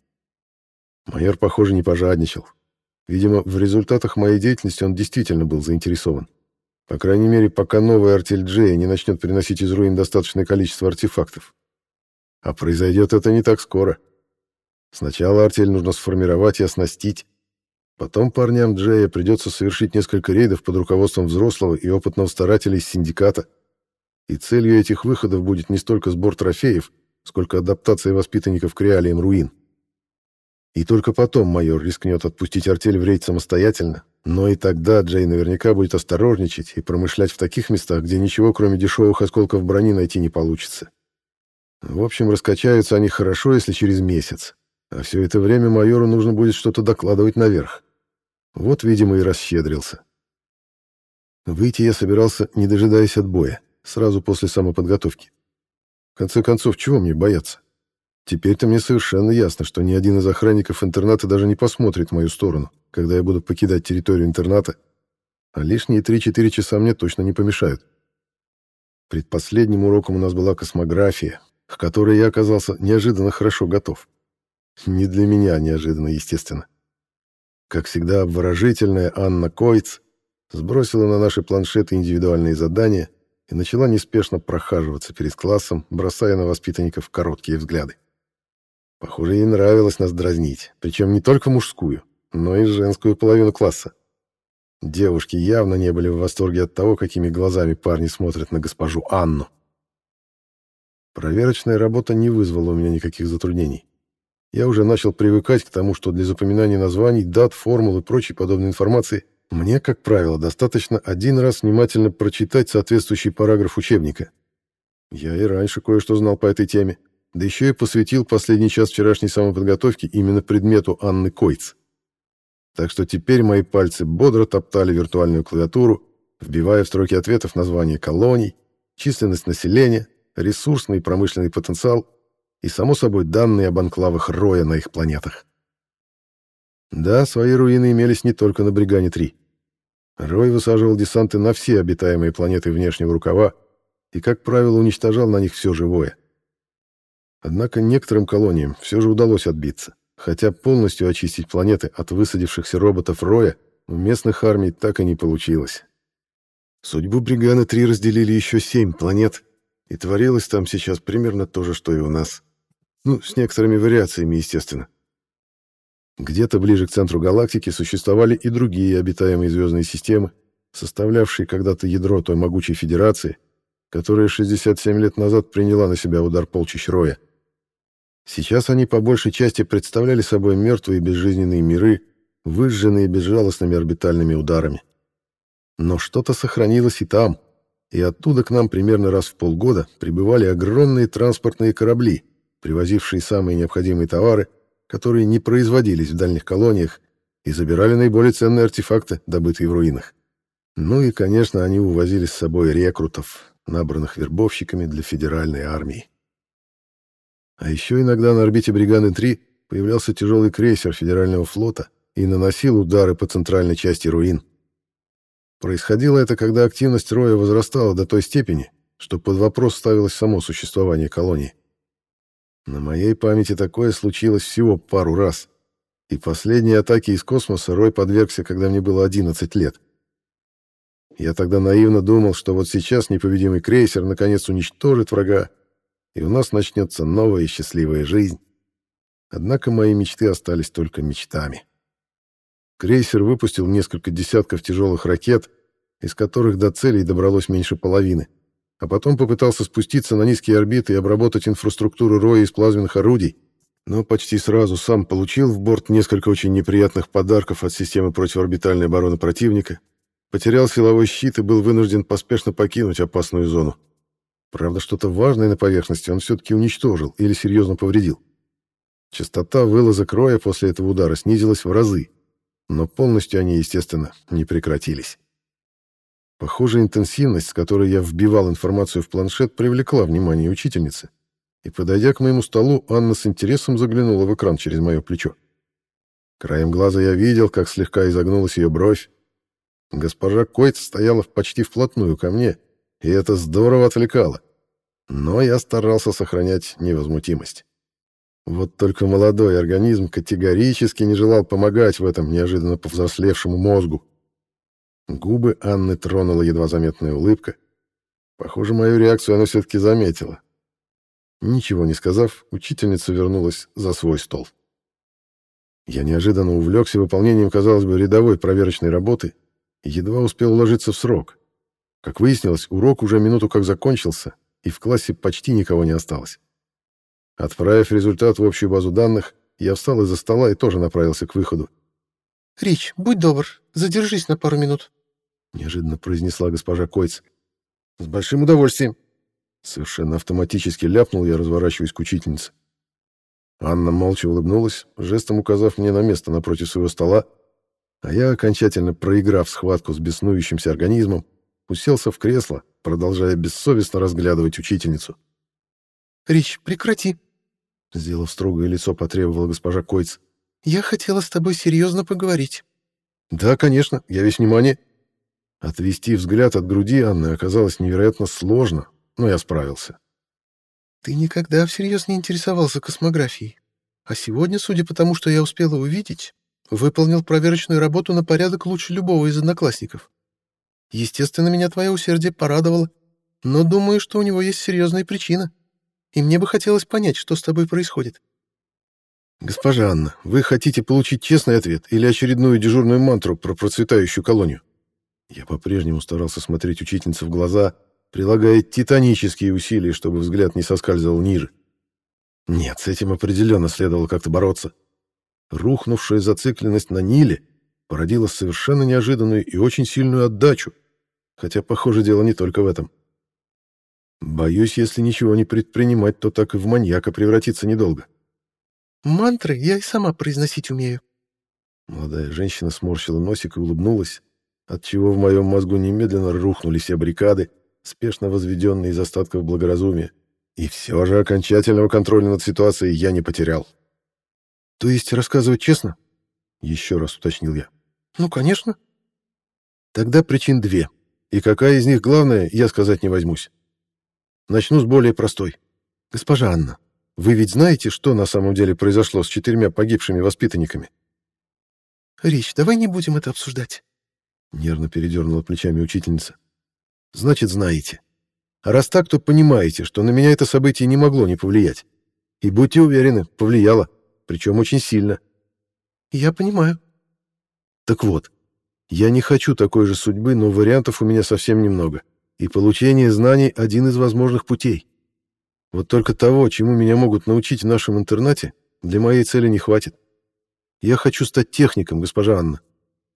Майор, похоже, не пожадничал. Видимо, в результатах моей деятельности он действительно был заинтересован. По крайней мере, пока новая артель Джея не начнет приносить из руин достаточное количество артефактов. А произойдет это не так скоро. Сначала артель нужно сформировать и оснастить. Потом парням Джея придется совершить несколько рейдов под руководством взрослого и опытного старателя из синдиката — и целью этих выходов будет не столько сбор трофеев, сколько адаптация воспитанников к реалиям руин. И только потом майор рискнет отпустить артель в рейд самостоятельно, но и тогда Джей наверняка будет осторожничать и промышлять в таких местах, где ничего, кроме дешевых осколков брони, найти не получится. В общем, раскачаются они хорошо, если через месяц. А все это время майору нужно будет что-то докладывать наверх. Вот, видимо, и расщедрился. Выйти я собирался, не дожидаясь отбоя сразу после самоподготовки. В конце концов, чего мне бояться? Теперь-то мне совершенно ясно, что ни один из охранников интерната даже не посмотрит в мою сторону, когда я буду покидать территорию интерната, а лишние 3-4 часа мне точно не помешают. Предпоследним уроком у нас была космография, к которой я оказался неожиданно хорошо готов. Не для меня неожиданно, естественно. Как всегда, обворожительная Анна Койц сбросила на наши планшеты индивидуальные задания, и начала неспешно прохаживаться перед классом, бросая на воспитанников короткие взгляды. Похоже, ей нравилось нас дразнить, причем не только мужскую, но и женскую половину класса. Девушки явно не были в восторге от того, какими глазами парни смотрят на госпожу Анну. Проверочная работа не вызвала у меня никаких затруднений. Я уже начал привыкать к тому, что для запоминания названий, дат, формул и прочей подобной информации мне, как правило, достаточно один раз внимательно прочитать соответствующий параграф учебника. Я и раньше кое-что знал по этой теме, да еще и посвятил последний час вчерашней самоподготовки именно предмету Анны Койц. Так что теперь мои пальцы бодро топтали виртуальную клавиатуру, вбивая в строки ответов названия колоний, численность населения, ресурсный и промышленный потенциал и, само собой, данные об анклавах Роя на их планетах. Да, свои руины имелись не только на Бригане-3. Рой высаживал десанты на все обитаемые планеты внешнего рукава и, как правило, уничтожал на них все живое. Однако некоторым колониям все же удалось отбиться, хотя полностью очистить планеты от высадившихся роботов Роя у местных армий так и не получилось. Судьбу Бриганы-3 разделили еще семь планет, и творилось там сейчас примерно то же, что и у нас. Ну, с некоторыми вариациями, естественно. Где-то ближе к центру галактики существовали и другие обитаемые звездные системы, составлявшие когда-то ядро той могучей федерации, которая 67 лет назад приняла на себя удар полчищ Роя. Сейчас они по большей части представляли собой мертвые безжизненные миры, выжженные безжалостными орбитальными ударами. Но что-то сохранилось и там, и оттуда к нам примерно раз в полгода прибывали огромные транспортные корабли, привозившие самые необходимые товары, которые не производились в дальних колониях, и забирали наиболее ценные артефакты, добытые в руинах. Ну и, конечно, они увозили с собой рекрутов, набранных вербовщиками для федеральной армии. А еще иногда на орбите Бриганы-3 появлялся тяжелый крейсер Федерального флота и наносил удары по центральной части руин. Происходило это, когда активность Роя возрастала до той степени, что под вопрос ставилось само существование колонии. На моей памяти такое случилось всего пару раз. И последние атаки из космоса Рой подвергся, когда мне было 11 лет. Я тогда наивно думал, что вот сейчас непобедимый крейсер наконец уничтожит врага, и у нас начнется новая счастливая жизнь. Однако мои мечты остались только мечтами. Крейсер выпустил несколько десятков тяжелых ракет, из которых до целей добралось меньше половины, а потом попытался спуститься на низкие орбиты и обработать инфраструктуру роя из плазменных орудий, но почти сразу сам получил в борт несколько очень неприятных подарков от системы противорбитальной обороны противника, потерял силовой щит и был вынужден поспешно покинуть опасную зону. Правда, что-то важное на поверхности он все-таки уничтожил или серьезно повредил. Частота вылазок роя после этого удара снизилась в разы, но полностью они, естественно, не прекратились. Похоже, интенсивность, с которой я вбивал информацию в планшет, привлекла внимание учительницы. И, подойдя к моему столу, Анна с интересом заглянула в экран через мое плечо. Краем глаза я видел, как слегка изогнулась ее бровь. Госпожа Койт стояла почти вплотную ко мне, и это здорово отвлекало. Но я старался сохранять невозмутимость. Вот только молодой организм категорически не желал помогать в этом неожиданно повзрослевшему мозгу. Губы Анны тронула едва заметная улыбка. Похоже, мою реакцию она все-таки заметила. Ничего не сказав, учительница вернулась за свой стол. Я неожиданно увлекся выполнением, казалось бы, рядовой проверочной работы и едва успел уложиться в срок. Как выяснилось, урок уже минуту как закончился, и в классе почти никого не осталось. Отправив результат в общую базу данных, я встал из-за стола и тоже направился к выходу. «Рич, будь добр, задержись на пару минут», — неожиданно произнесла госпожа Койц. «С большим удовольствием». Совершенно автоматически ляпнул я, разворачиваясь к учительнице. Анна молча улыбнулась, жестом указав мне на место напротив своего стола, а я, окончательно проиграв схватку с беснующимся организмом, уселся в кресло, продолжая бессовестно разглядывать учительницу. «Рич, прекрати!» Сделав строгое лицо, потребовала госпожа Койц. «Я хотела с тобой серьезно поговорить». «Да, конечно, я весь внимание». Отвести взгляд от груди Анны оказалось невероятно сложно, но я справился. «Ты никогда всерьез не интересовался космографией, а сегодня, судя по тому, что я успела увидеть, выполнил проверочную работу на порядок лучше любого из одноклассников. Естественно, меня твое усердие порадовало, но думаю, что у него есть серьезная причина, и мне бы хотелось понять, что с тобой происходит. Госпожа Анна, вы хотите получить честный ответ или очередную дежурную мантру про процветающую колонию? Я по-прежнему старался смотреть учительнице в глаза, прилагая титанические усилия, чтобы взгляд не соскальзывал ниже. Нет, с этим определенно следовало как-то бороться. Рухнувшая зацикленность на Ниле породила совершенно неожиданную и очень сильную отдачу, хотя, похоже, дело не только в этом. Боюсь, если ничего не предпринимать, то так и в маньяка превратиться недолго. «Мантры я и сама произносить умею». Молодая женщина сморщила носик и улыбнулась. Отчего в моем мозгу немедленно рухнули все баррикады, спешно возведенные из остатков благоразумия. И все же окончательного контроля над ситуацией я не потерял. «То есть рассказывать честно?» — еще раз уточнил я. «Ну, конечно». «Тогда причин две, и какая из них главная, я сказать не возьмусь. Начну с более простой. Госпожа Анна, вы ведь знаете, что на самом деле произошло с четырьмя погибшими воспитанниками?» «Речь, давай не будем это обсуждать». Нервно передернула плечами учительница. «Значит, знаете. А раз так, то понимаете, что на меня это событие не могло не повлиять. И будьте уверены, повлияло, причем очень сильно». «Я понимаю». «Так вот, я не хочу такой же судьбы, но вариантов у меня совсем немного, и получение знаний — один из возможных путей. Вот только того, чему меня могут научить в нашем интернате, для моей цели не хватит. Я хочу стать техником, госпожа Анна,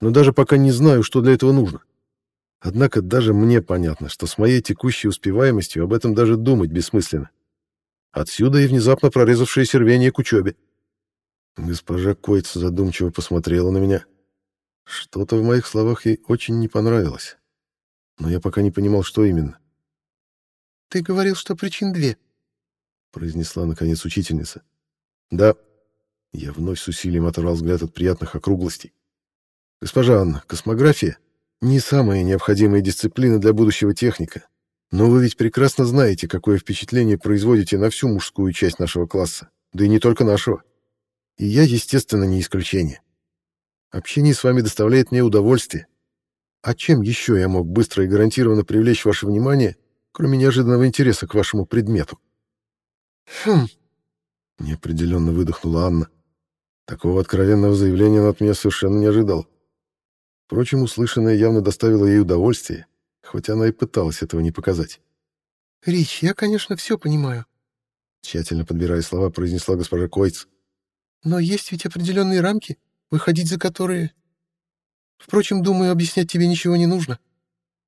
но даже пока не знаю, что для этого нужно. Однако даже мне понятно, что с моей текущей успеваемостью об этом даже думать бессмысленно. Отсюда и внезапно прорезавшееся рвение к учебе. Госпожа Койц задумчиво посмотрела на меня. Что-то в моих словах ей очень не понравилось. Но я пока не понимал, что именно. «Ты говорил, что причин две», — произнесла, наконец, учительница. «Да». Я вновь с усилием оторвал взгляд от приятных округлостей. «Госпожа Анна, космография — не самая необходимая дисциплина для будущего техника. Но вы ведь прекрасно знаете, какое впечатление производите на всю мужскую часть нашего класса, да и не только нашего. И я, естественно, не исключение. Общение с вами доставляет мне удовольствие. А чем еще я мог быстро и гарантированно привлечь ваше внимание, кроме неожиданного интереса к вашему предмету?» «Хм...» — неопределенно выдохнула Анна. Такого откровенного заявления она от меня совершенно не ожидал. Впрочем, услышанное явно доставило ей удовольствие, хоть она и пыталась этого не показать. «Рич, я, конечно, все понимаю», — тщательно подбирая слова, произнесла госпожа Койц. «Но есть ведь определенные рамки, выходить за которые... Впрочем, думаю, объяснять тебе ничего не нужно.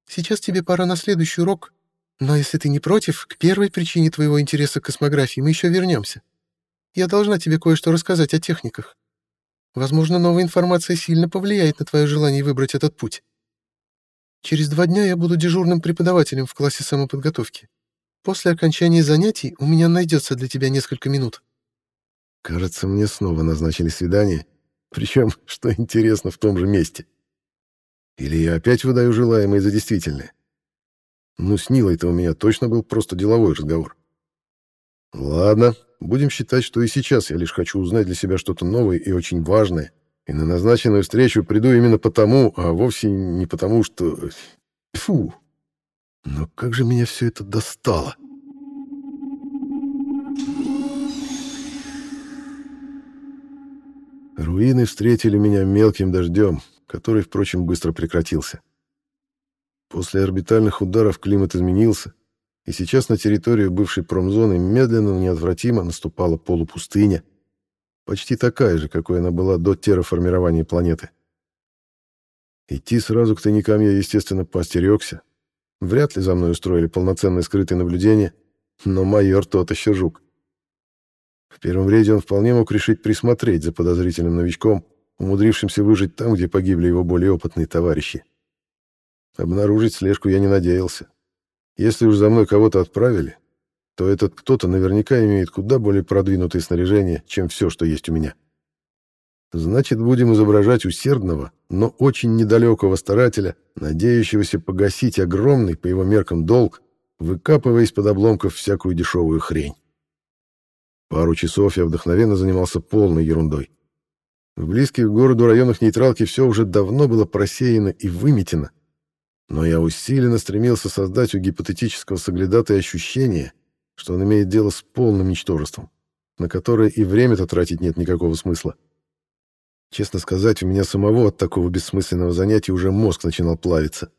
Сейчас тебе пора на следующий урок, но если ты не против, к первой причине твоего интереса к космографии мы еще вернемся. Я должна тебе кое-что рассказать о техниках. Возможно, новая информация сильно повлияет на твое желание выбрать этот путь. Через два дня я буду дежурным преподавателем в классе самоподготовки. После окончания занятий у меня найдется для тебя несколько минут. Кажется, мне снова назначили свидание, причем, что интересно, в том же месте. Или я опять выдаю желаемое за действительное? Ну, с Нилой-то у меня точно был просто деловой разговор. Ладно, будем считать, что и сейчас я лишь хочу узнать для себя что-то новое и очень важное, и на назначенную встречу приду именно потому, а вовсе не потому, что... Фу! Но как же меня все это достало! Руины встретили меня мелким дождем, который, впрочем, быстро прекратился. После орбитальных ударов климат изменился, и сейчас на территорию бывшей промзоны медленно, но неотвратимо наступала полупустыня, почти такая же, какой она была до терраформирования планеты. Идти сразу к тайникам я, естественно, поостерегся. Вряд ли за мной устроили полноценное скрытое наблюдение, но майор тот еще жук. В первом рейде он вполне мог решить присмотреть за подозрительным новичком, умудрившимся выжить там, где погибли его более опытные товарищи. Обнаружить слежку я не надеялся. Если уж за мной кого-то отправили, то этот кто-то наверняка имеет куда более продвинутое снаряжение, чем все, что есть у меня. Значит, будем изображать усердного, но очень недалекого старателя, надеющегося погасить огромный, по его меркам, долг, выкапывая из-под обломков всякую дешевую хрень. Пару часов я вдохновенно занимался полной ерундой. В близких к городу районах нейтралки все уже давно было просеяно и выметено, но я усиленно стремился создать у гипотетического соглядатая ощущение, что он имеет дело с полным ничтожеством, на которое и время-то тратить нет никакого смысла. Честно сказать, у меня самого от такого бессмысленного занятия уже мозг начинал плавиться.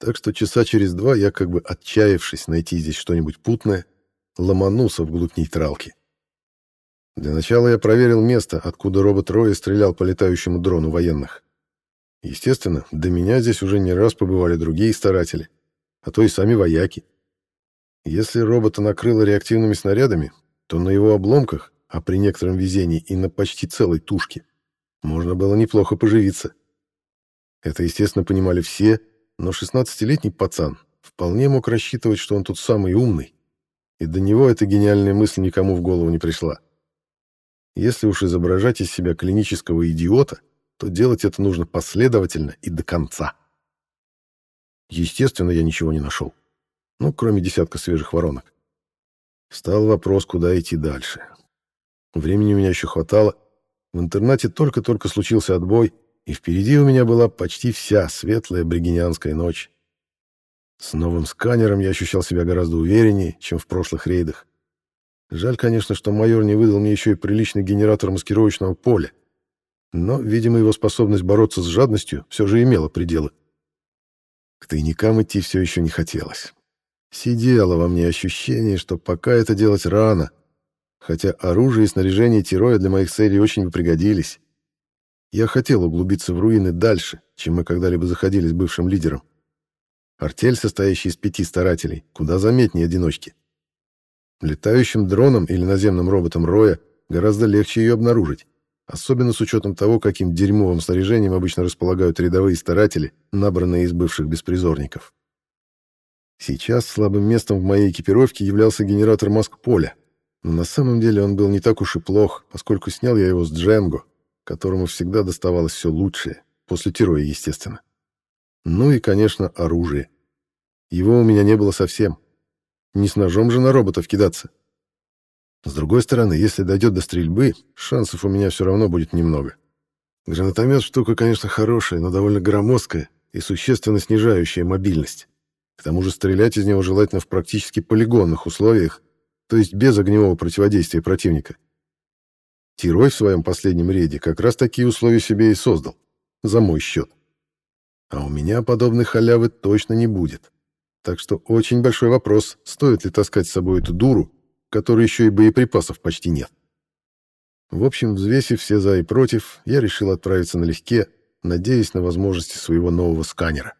Так что часа через два я, как бы отчаявшись найти здесь что-нибудь путное, ломанулся вглубь нейтралки. Для начала я проверил место, откуда робот Роя стрелял по летающему дрону военных. Естественно, до меня здесь уже не раз побывали другие старатели, а то и сами вояки. Если робота накрыло реактивными снарядами, то на его обломках, а при некотором везении и на почти целой тушке, можно было неплохо поживиться. Это, естественно, понимали все, но 16-летний пацан вполне мог рассчитывать, что он тут самый умный, и до него эта гениальная мысль никому в голову не пришла. Если уж изображать из себя клинического идиота, то делать это нужно последовательно и до конца. Естественно, я ничего не нашел. Ну, кроме десятка свежих воронок. Стал вопрос, куда идти дальше. Времени у меня еще хватало. В интернате только-только случился отбой, и впереди у меня была почти вся светлая бригинянская ночь. С новым сканером я ощущал себя гораздо увереннее, чем в прошлых рейдах. Жаль, конечно, что майор не выдал мне еще и приличный генератор маскировочного поля. Но, видимо, его способность бороться с жадностью все же имела пределы. К тайникам идти все еще не хотелось. Сидело во мне ощущение, что пока это делать рано, хотя оружие и снаряжение Тироя для моих целей очень бы пригодились. Я хотел углубиться в руины дальше, чем мы когда-либо заходили с бывшим лидером. Артель, состоящая из пяти старателей, куда заметнее одиночки. Летающим дроном или наземным роботом Роя гораздо легче ее обнаружить, особенно с учетом того, каким дерьмовым снаряжением обычно располагают рядовые старатели, набранные из бывших беспризорников. Сейчас слабым местом в моей экипировке являлся генератор маск-поля, но на самом деле он был не так уж и плох, поскольку снял я его с Дженго, которому всегда доставалось все лучшее, после Тироя, естественно. Ну и, конечно, оружие. Его у меня не было совсем. Не с ножом же на роботов кидаться. С другой стороны, если дойдет до стрельбы, шансов у меня все равно будет немного. Гранатомет штука, конечно, хорошая, но довольно громоздкая и существенно снижающая мобильность. К тому же стрелять из него желательно в практически полигонных условиях, то есть без огневого противодействия противника. Тирой в своем последнем рейде как раз такие условия себе и создал. За мой счет. А у меня подобной халявы точно не будет. Так что очень большой вопрос, стоит ли таскать с собой эту дуру, которой еще и боеприпасов почти нет. В общем, взвесив все за и против, я решил отправиться налегке, надеясь на возможности своего нового сканера.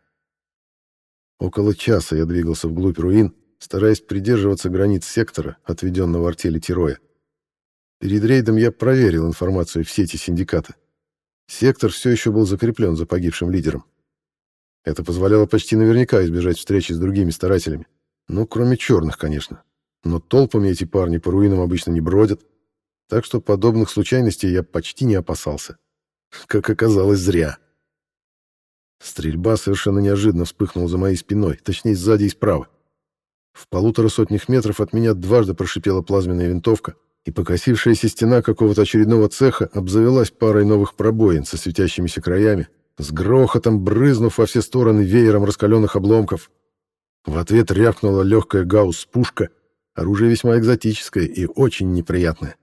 Около часа я двигался вглубь руин, стараясь придерживаться границ сектора, отведенного артели Тироя. Перед рейдом я проверил информацию в сети синдиката. Сектор все еще был закреплен за погибшим лидером. Это позволяло почти наверняка избежать встречи с другими старателями. Ну, кроме черных, конечно. Но толпами эти парни по руинам обычно не бродят. Так что подобных случайностей я почти не опасался. Как оказалось, зря. Стрельба совершенно неожиданно вспыхнула за моей спиной, точнее, сзади и справа. В полутора сотнях метров от меня дважды прошипела плазменная винтовка, и покосившаяся стена какого-то очередного цеха обзавелась парой новых пробоин со светящимися краями, с грохотом брызнув во все стороны веером раскаленных обломков. В ответ рявкнула легкая гаусс-пушка, оружие весьма экзотическое и очень неприятное.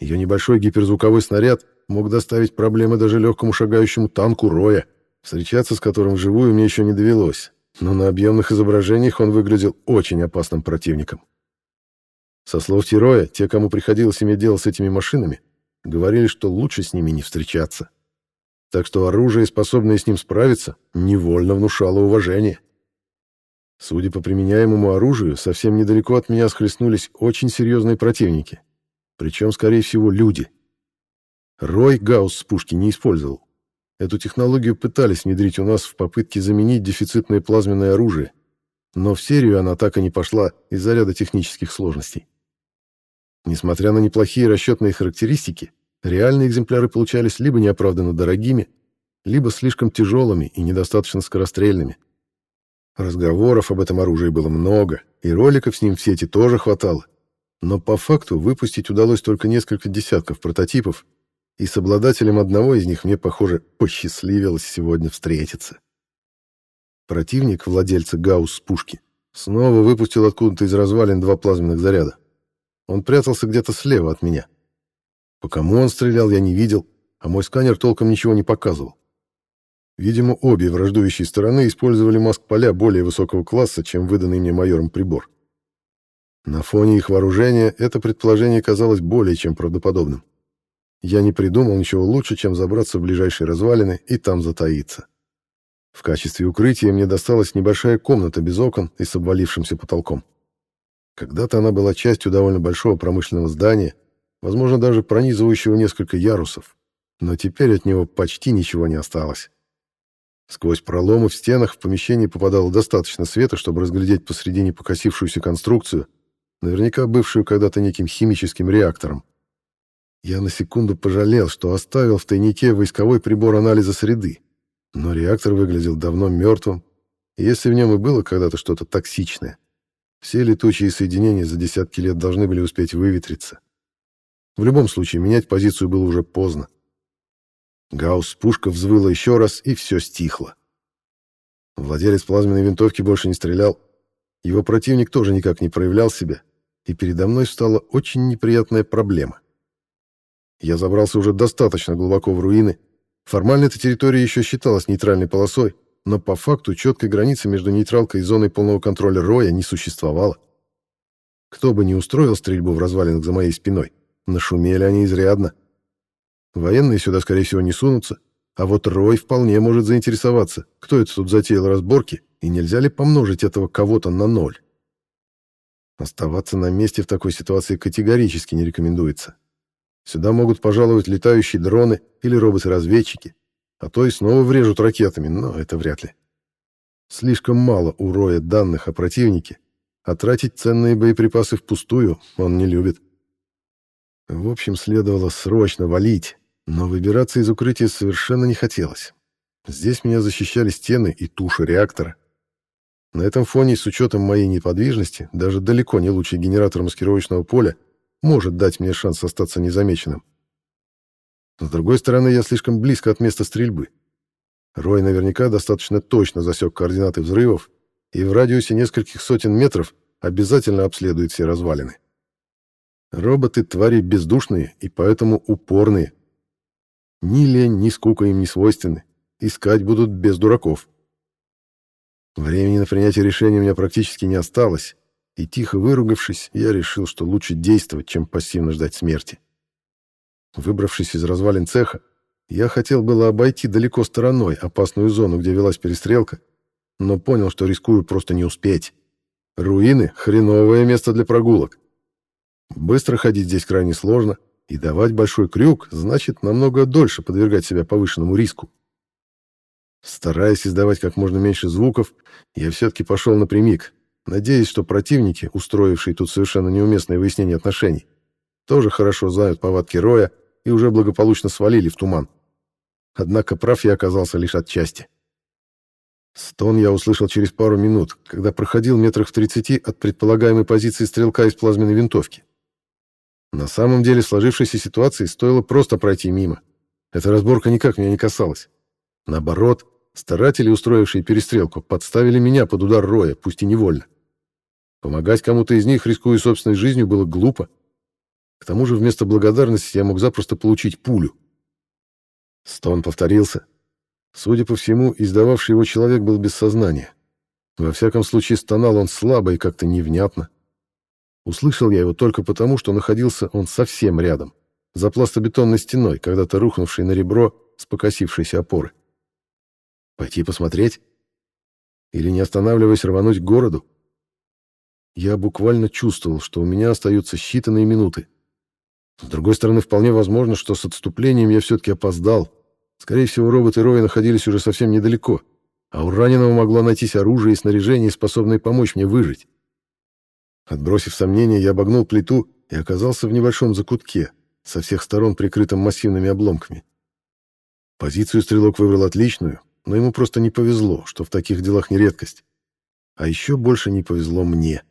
Ее небольшой гиперзвуковой снаряд мог доставить проблемы даже легкому шагающему танку Роя, встречаться с которым вживую мне еще не довелось, но на объемных изображениях он выглядел очень опасным противником. Со слов Тироя, те, кому приходилось иметь дело с этими машинами, говорили, что лучше с ними не встречаться так что оружие, способное с ним справиться, невольно внушало уважение. Судя по применяемому оружию, совсем недалеко от меня схлестнулись очень серьезные противники. Причем, скорее всего, люди. Рой Гаусс с пушки не использовал. Эту технологию пытались внедрить у нас в попытке заменить дефицитное плазменное оружие, но в серию она так и не пошла из-за ряда технических сложностей. Несмотря на неплохие расчетные характеристики, Реальные экземпляры получались либо неоправданно дорогими, либо слишком тяжелыми и недостаточно скорострельными. Разговоров об этом оружии было много, и роликов с ним в сети тоже хватало. Но по факту выпустить удалось только несколько десятков прототипов, и с обладателем одного из них мне, похоже, посчастливилось сегодня встретиться. Противник, владельца гаусс-пушки, снова выпустил откуда-то из развалин два плазменных заряда. Он прятался где-то слева от меня. По кому он стрелял, я не видел, а мой сканер толком ничего не показывал. Видимо, обе враждующие стороны использовали маск-поля более высокого класса, чем выданный мне майором прибор. На фоне их вооружения это предположение казалось более чем правдоподобным. Я не придумал ничего лучше, чем забраться в ближайшие развалины и там затаиться. В качестве укрытия мне досталась небольшая комната без окон и с обвалившимся потолком. Когда-то она была частью довольно большого промышленного здания, возможно, даже пронизывающего несколько ярусов, но теперь от него почти ничего не осталось. Сквозь проломы в стенах в помещении попадало достаточно света, чтобы разглядеть посредине покосившуюся конструкцию, наверняка бывшую когда-то неким химическим реактором. Я на секунду пожалел, что оставил в тайнике войсковой прибор анализа среды, но реактор выглядел давно мертвым, и если в нем и было когда-то что-то токсичное, все летучие соединения за десятки лет должны были успеть выветриться. В любом случае, менять позицию было уже поздно. Гаусс-пушка взвыла еще раз, и все стихло. Владелец плазменной винтовки больше не стрелял. Его противник тоже никак не проявлял себя, и передо мной встала очень неприятная проблема. Я забрался уже достаточно глубоко в руины. Формально эта территория еще считалась нейтральной полосой, но по факту четкой границы между нейтралкой и зоной полного контроля Роя не существовало. Кто бы ни устроил стрельбу в развалинах за моей спиной, нашумели они изрядно. Военные сюда, скорее всего, не сунутся, а вот Рой вполне может заинтересоваться, кто это тут затеял разборки, и нельзя ли помножить этого кого-то на ноль. Оставаться на месте в такой ситуации категорически не рекомендуется. Сюда могут пожаловать летающие дроны или роботы-разведчики, а то и снова врежут ракетами, но это вряд ли. Слишком мало у Роя данных о противнике, а тратить ценные боеприпасы впустую он не любит. В общем, следовало срочно валить, но выбираться из укрытия совершенно не хотелось. Здесь меня защищали стены и туша реактора. На этом фоне, с учетом моей неподвижности, даже далеко не лучший генератор маскировочного поля может дать мне шанс остаться незамеченным. С другой стороны, я слишком близко от места стрельбы. Рой наверняка достаточно точно засек координаты взрывов и в радиусе нескольких сотен метров обязательно обследует все развалины. Роботы — твари бездушные и поэтому упорные. Ни лень, ни скука им не свойственны. Искать будут без дураков. Времени на принятие решения у меня практически не осталось, и, тихо выругавшись, я решил, что лучше действовать, чем пассивно ждать смерти. Выбравшись из развалин цеха, я хотел было обойти далеко стороной опасную зону, где велась перестрелка, но понял, что рискую просто не успеть. Руины — хреновое место для прогулок. Быстро ходить здесь крайне сложно, и давать большой крюк значит намного дольше подвергать себя повышенному риску. Стараясь издавать как можно меньше звуков, я все-таки пошел напрямик, надеясь, что противники, устроившие тут совершенно неуместное выяснение отношений, тоже хорошо знают повадки Роя и уже благополучно свалили в туман. Однако прав я оказался лишь отчасти. Стон я услышал через пару минут, когда проходил метрах в тридцати от предполагаемой позиции стрелка из плазменной винтовки. На самом деле сложившейся ситуации стоило просто пройти мимо. Эта разборка никак меня не касалась. Наоборот, старатели, устроившие перестрелку, подставили меня под удар Роя, пусть и невольно. Помогать кому-то из них, рискуя собственной жизнью, было глупо. К тому же вместо благодарности я мог запросто получить пулю. Стон повторился. Судя по всему, издававший его человек был без сознания. Во всяком случае, стонал он слабо и как-то невнятно. Услышал я его только потому, что находился он совсем рядом, за пластобетонной стеной, когда-то рухнувшей на ребро с покосившейся опоры. Пойти посмотреть? Или, не останавливаясь, рвануть к городу? Я буквально чувствовал, что у меня остаются считанные минуты. С другой стороны, вполне возможно, что с отступлением я все-таки опоздал. Скорее всего, роботы Роя находились уже совсем недалеко, а у раненого могло найтись оружие и снаряжение, способные помочь мне выжить. Отбросив сомнения, я обогнул плиту и оказался в небольшом закутке, со всех сторон прикрытым массивными обломками. Позицию стрелок выбрал отличную, но ему просто не повезло, что в таких делах не редкость. А еще больше не повезло мне.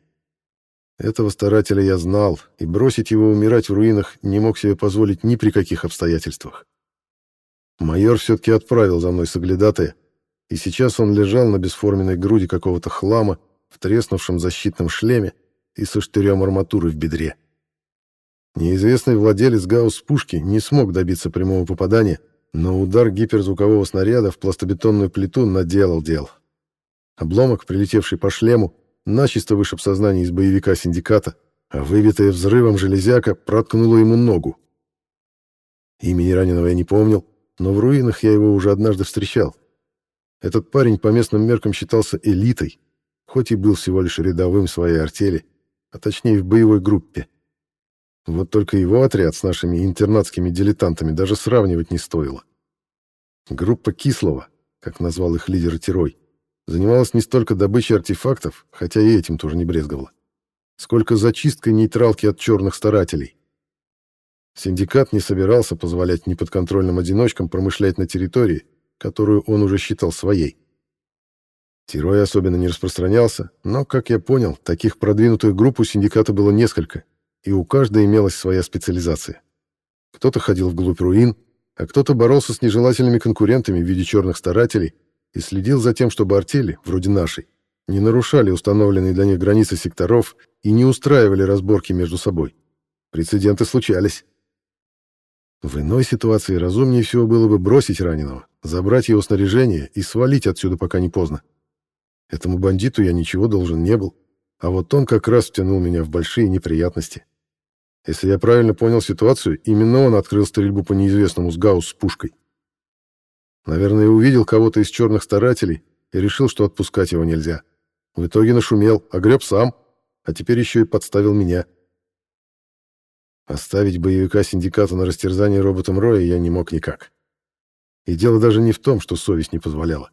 Этого старателя я знал, и бросить его умирать в руинах не мог себе позволить ни при каких обстоятельствах. Майор все-таки отправил за мной соглядатая, и сейчас он лежал на бесформенной груди какого-то хлама в треснувшем защитном шлеме и со штырем арматуры в бедре. Неизвестный владелец гаусс-пушки не смог добиться прямого попадания, но удар гиперзвукового снаряда в пластобетонную плиту наделал дел. Обломок, прилетевший по шлему, начисто вышиб сознание из боевика синдиката, а выбитая взрывом железяка проткнула ему ногу. Имени раненого я не помнил, но в руинах я его уже однажды встречал. Этот парень по местным меркам считался элитой, хоть и был всего лишь рядовым своей артели, а точнее в боевой группе. Вот только его отряд с нашими интернатскими дилетантами даже сравнивать не стоило. Группа Кислого, как назвал их лидер Терой, занималась не столько добычей артефактов, хотя и этим тоже не брезговала, сколько зачисткой нейтралки от черных старателей. Синдикат не собирался позволять неподконтрольным одиночкам промышлять на территории, которую он уже считал своей. Тирой особенно не распространялся, но, как я понял, таких продвинутых групп у синдиката было несколько, и у каждой имелась своя специализация. Кто-то ходил вглубь руин, а кто-то боролся с нежелательными конкурентами в виде черных старателей и следил за тем, чтобы артели, вроде нашей, не нарушали установленные для них границы секторов и не устраивали разборки между собой. Прецеденты случались. В иной ситуации разумнее всего было бы бросить раненого, забрать его снаряжение и свалить отсюда, пока не поздно. Этому бандиту я ничего должен не был, а вот он как раз втянул меня в большие неприятности. Если я правильно понял ситуацию, именно он открыл стрельбу по неизвестному с Гаусс с пушкой. Наверное, увидел кого-то из черных старателей и решил, что отпускать его нельзя. В итоге нашумел, огреб сам, а теперь еще и подставил меня. Оставить боевика синдиката на растерзание роботом Роя я не мог никак. И дело даже не в том, что совесть не позволяла.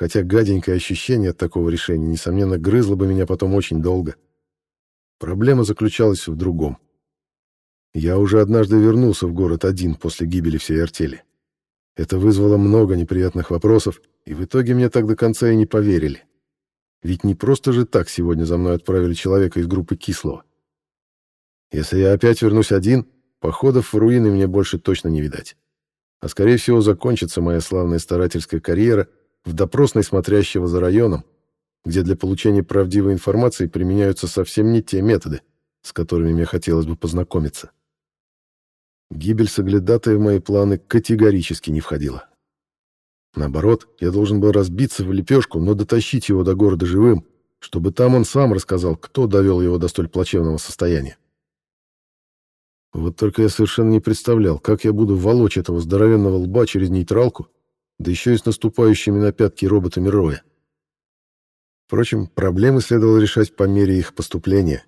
Хотя гаденькое ощущение от такого решения, несомненно, грызло бы меня потом очень долго. Проблема заключалась в другом. Я уже однажды вернулся в город один после гибели всей артели. Это вызвало много неприятных вопросов, и в итоге мне так до конца и не поверили. Ведь не просто же так сегодня за мной отправили человека из группы Кислого. Если я опять вернусь один, походов в руины мне больше точно не видать. А скорее всего закончится моя славная старательская карьера в допросной смотрящего за районом, где для получения правдивой информации применяются совсем не те методы, с которыми мне хотелось бы познакомиться. Гибель соглядатая в мои планы категорически не входила. Наоборот, я должен был разбиться в лепешку, но дотащить его до города живым, чтобы там он сам рассказал, кто довел его до столь плачевного состояния. Вот только я совершенно не представлял, как я буду волочь этого здоровенного лба через нейтралку, да еще и с наступающими на пятки роботами Роя. Впрочем, проблемы следовало решать по мере их поступления.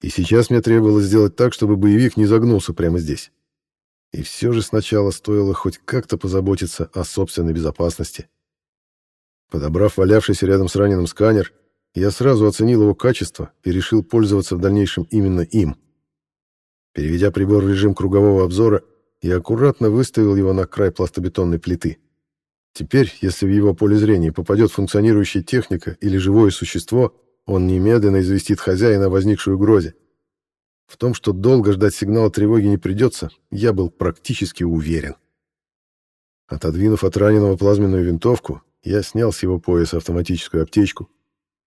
И сейчас мне требовалось сделать так, чтобы боевик не загнулся прямо здесь. И все же сначала стоило хоть как-то позаботиться о собственной безопасности. Подобрав валявшийся рядом с раненым сканер, я сразу оценил его качество и решил пользоваться в дальнейшем именно им. Переведя прибор в режим кругового обзора, я аккуратно выставил его на край пластобетонной плиты. Теперь, если в его поле зрения попадет функционирующая техника или живое существо, он немедленно известит хозяина о возникшей угрозе. В том, что долго ждать сигнала тревоги не придется, я был практически уверен. Отодвинув от раненого плазменную винтовку, я снял с его пояса автоматическую аптечку,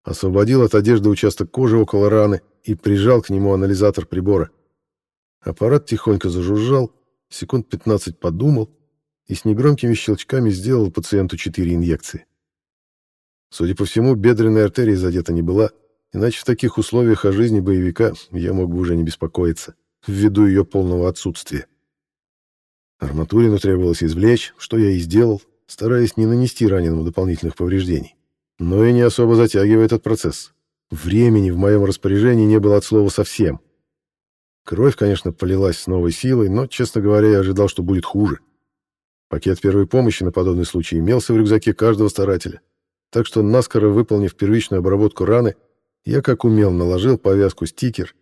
освободил от одежды участок кожи около раны и прижал к нему анализатор прибора. Аппарат тихонько зажужжал, секунд 15 подумал и с негромкими щелчками сделал пациенту 4 инъекции. Судя по всему, бедренная артерия задета не была, Иначе в таких условиях о жизни боевика я мог бы уже не беспокоиться, ввиду ее полного отсутствия. Арматурину требовалось извлечь, что я и сделал, стараясь не нанести раненому дополнительных повреждений. Но и не особо затягивая этот процесс. Времени в моем распоряжении не было от слова совсем. Кровь, конечно, полилась с новой силой, но, честно говоря, я ожидал, что будет хуже. Пакет первой помощи на подобный случай имелся в рюкзаке каждого старателя. Так что, наскоро выполнив первичную обработку раны, я как умел наложил повязку стикер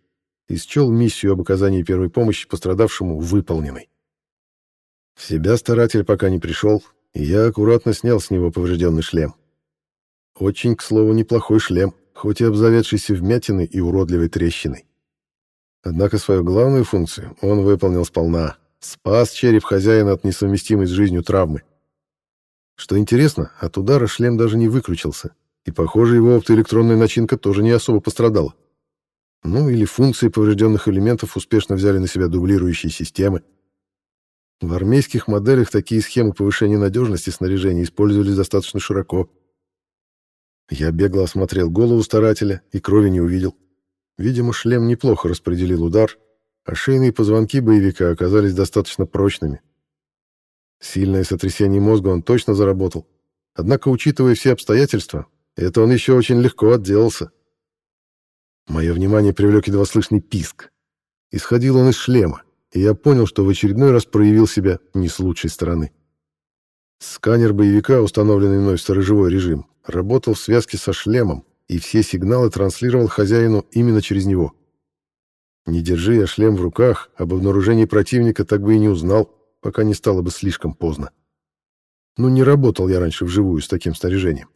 и счел миссию об оказании первой помощи пострадавшему выполненной. В себя старатель пока не пришел, и я аккуратно снял с него поврежденный шлем. Очень, к слову, неплохой шлем, хоть и обзаведшийся вмятиной и уродливой трещиной. Однако свою главную функцию он выполнил сполна. Спас череп хозяина от несовместимой с жизнью травмы. Что интересно, от удара шлем даже не выключился, и, похоже, его оптоэлектронная начинка тоже не особо пострадала. Ну, или функции поврежденных элементов успешно взяли на себя дублирующие системы. В армейских моделях такие схемы повышения надежности снаряжения использовались достаточно широко. Я бегло осмотрел голову старателя и крови не увидел. Видимо, шлем неплохо распределил удар, а шейные позвонки боевика оказались достаточно прочными. Сильное сотрясение мозга он точно заработал. Однако, учитывая все обстоятельства, это он еще очень легко отделался. Мое внимание привлек едва слышный писк. Исходил он из шлема, и я понял, что в очередной раз проявил себя не с лучшей стороны. Сканер боевика, установленный мной в сторожевой режим, работал в связке со шлемом, и все сигналы транслировал хозяину именно через него. Не держи я шлем в руках, об обнаружении противника так бы и не узнал, пока не стало бы слишком поздно. Ну, не работал я раньше вживую с таким снаряжением.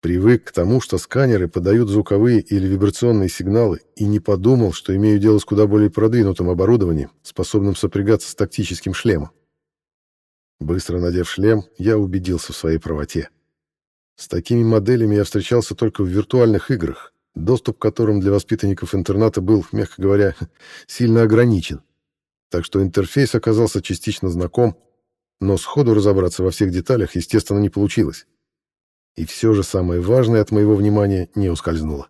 Привык к тому, что сканеры подают звуковые или вибрационные сигналы, и не подумал, что имею дело с куда более продвинутым оборудованием, способным сопрягаться с тактическим шлемом. Быстро надев шлем, я убедился в своей правоте. С такими моделями я встречался только в виртуальных играх, доступ к которым для воспитанников интерната был, мягко говоря, сильно ограничен. Так что интерфейс оказался частично знаком, но сходу разобраться во всех деталях, естественно, не получилось. И все же самое важное от моего внимания не ускользнуло.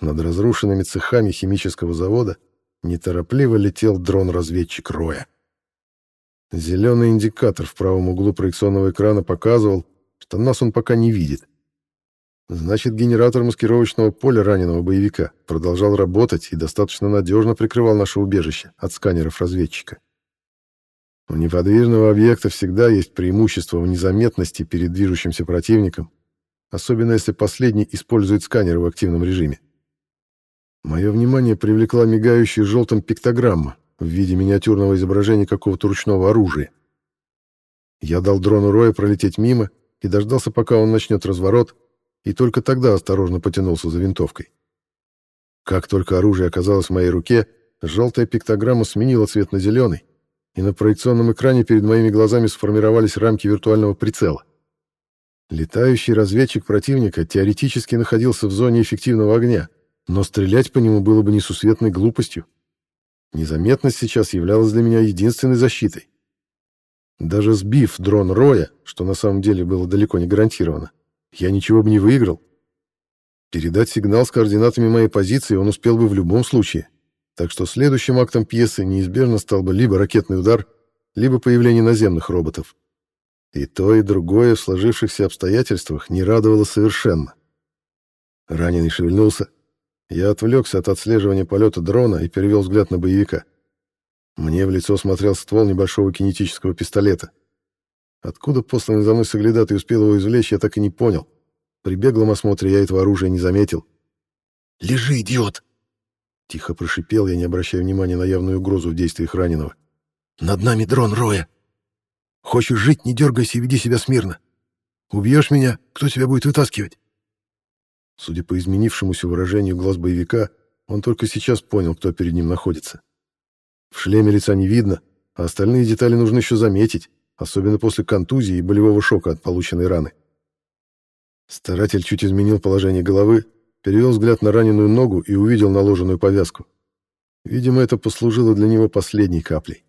Над разрушенными цехами химического завода неторопливо летел дрон-разведчик Роя. Зеленый индикатор в правом углу проекционного экрана показывал, что нас он пока не видит. Значит, генератор маскировочного поля раненого боевика продолжал работать и достаточно надежно прикрывал наше убежище от сканеров разведчика. У неподвижного объекта всегда есть преимущество в незаметности перед движущимся противником, особенно если последний использует сканеры в активном режиме. Мое внимание привлекла мигающая желтым пиктограмма в виде миниатюрного изображения какого-то ручного оружия. Я дал дрону Роя пролететь мимо и дождался, пока он начнет разворот, и только тогда осторожно потянулся за винтовкой. Как только оружие оказалось в моей руке, желтая пиктограмма сменила цвет на зеленый, и на проекционном экране перед моими глазами сформировались рамки виртуального прицела. Летающий разведчик противника теоретически находился в зоне эффективного огня, но стрелять по нему было бы несусветной глупостью. Незаметность сейчас являлась для меня единственной защитой. Даже сбив дрон Роя, что на самом деле было далеко не гарантировано, я ничего бы не выиграл. Передать сигнал с координатами моей позиции он успел бы в любом случае. Так что следующим актом пьесы неизбежно стал бы либо ракетный удар, либо появление наземных роботов. И то, и другое в сложившихся обстоятельствах не радовало совершенно. Раненый шевельнулся. Я отвлекся от отслеживания полета дрона и перевел взгляд на боевика. Мне в лицо смотрел ствол небольшого кинетического пистолета. Откуда посланный за мной соглядатый успел его извлечь, я так и не понял. При беглом осмотре я этого оружия не заметил. «Лежи, идиот!» Тихо прошипел я, не обращая внимания на явную угрозу в действиях раненого. «Над нами дрон, Роя! Хочешь жить, не дергайся и веди себя смирно. Убьешь меня, кто тебя будет вытаскивать?» Судя по изменившемуся выражению глаз боевика, он только сейчас понял, кто перед ним находится. В шлеме лица не видно, а остальные детали нужно еще заметить, особенно после контузии и болевого шока от полученной раны. Старатель чуть изменил положение головы, перевел взгляд на раненую ногу и увидел наложенную повязку. Видимо, это послужило для него последней каплей.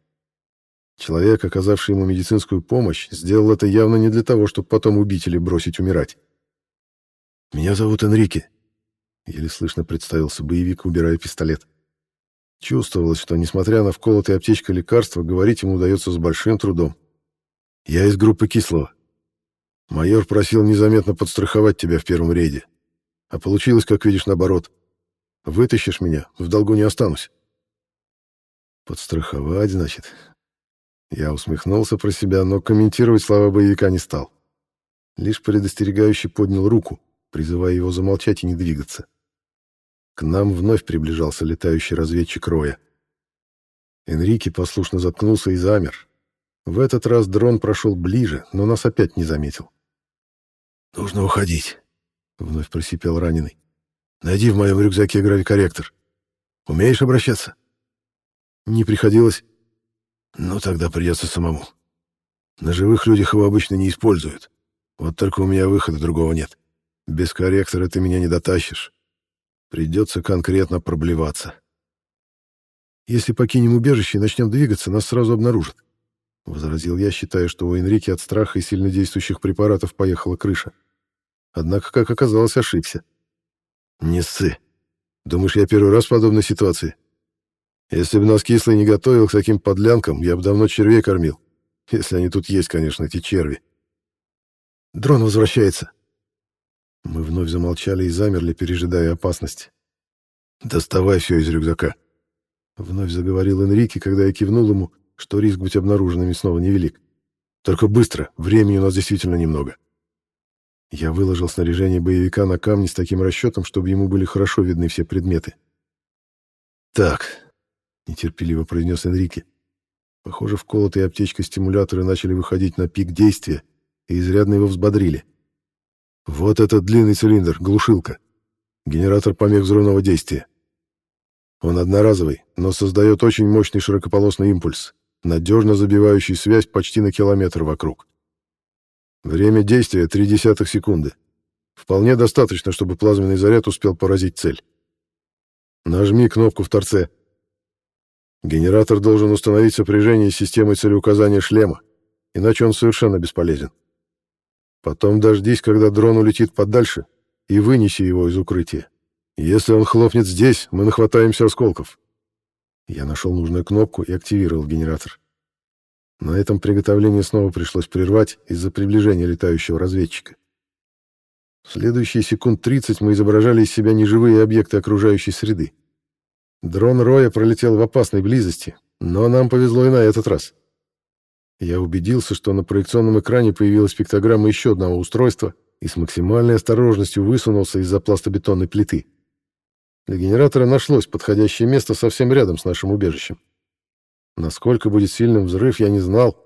Человек, оказавший ему медицинскую помощь, сделал это явно не для того, чтобы потом убить или бросить умирать. «Меня зовут Энрике», — еле слышно представился боевик, убирая пистолет. Чувствовалось, что, несмотря на вколотые аптечкой лекарства, говорить ему удается с большим трудом. «Я из группы Кислого. Майор просил незаметно подстраховать тебя в первом рейде. А получилось, как видишь, наоборот. Вытащишь меня, в долгу не останусь. Подстраховать, значит. Я усмехнулся про себя, но комментировать слова боевика не стал. Лишь предостерегающе поднял руку, призывая его замолчать и не двигаться. К нам вновь приближался летающий разведчик Роя. Энрике послушно заткнулся и замер. В этот раз дрон прошел ближе, но нас опять не заметил. «Нужно уходить», — вновь просипел раненый. «Найди в моем рюкзаке гравикорректор. Умеешь обращаться?» «Не приходилось». «Ну, тогда придется самому. На живых людях его обычно не используют. Вот только у меня выхода другого нет. Без корректора ты меня не дотащишь. Придется конкретно проблеваться». «Если покинем убежище и начнем двигаться, нас сразу обнаружат», — возразил я, считая, что у Энрике от страха и сильнодействующих препаратов поехала крыша. Однако, как оказалось, ошибся. «Не ссы. Думаешь, я первый раз в подобной ситуации? Если бы нас кислый не готовил к таким подлянкам, я бы давно червей кормил. Если они тут есть, конечно, эти черви. Дрон возвращается». Мы вновь замолчали и замерли, пережидая опасность. «Доставай все из рюкзака», — вновь заговорил Энрике, когда я кивнул ему, что риск быть обнаруженными снова невелик. Только быстро, времени у нас действительно немного. Я выложил снаряжение боевика на камни с таким расчетом, чтобы ему были хорошо видны все предметы. «Так», — нетерпеливо произнес Энрике. Похоже, вколотые аптечкой стимуляторы начали выходить на пик действия и изрядно его взбодрили. «Вот этот длинный цилиндр, глушилка. Генератор помех взрывного действия. Он одноразовый, но создает очень мощный широкополосный импульс, надежно забивающий связь почти на километр вокруг. Время действия — три десятых секунды. Вполне достаточно, чтобы плазменный заряд успел поразить цель. Нажми кнопку в торце. Генератор должен установить сопряжение с системой целеуказания шлема, иначе он совершенно бесполезен. Потом дождись, когда дрон улетит подальше, и вынеси его из укрытия. Если он хлопнет здесь, мы нахватаемся осколков. Я нашел нужную кнопку и активировал генератор. На этом приготовление снова пришлось прервать из-за приближения летающего разведчика. В следующие секунд 30 мы изображали из себя неживые объекты окружающей среды. Дрон Роя пролетел в опасной близости, но нам повезло и на этот раз. Я убедился, что на проекционном экране появилась пиктограмма еще одного устройства и с максимальной осторожностью высунулся из-за пластобетонной плиты. Для генератора нашлось подходящее место совсем рядом с нашим убежищем. Насколько будет сильным взрыв, я не знал,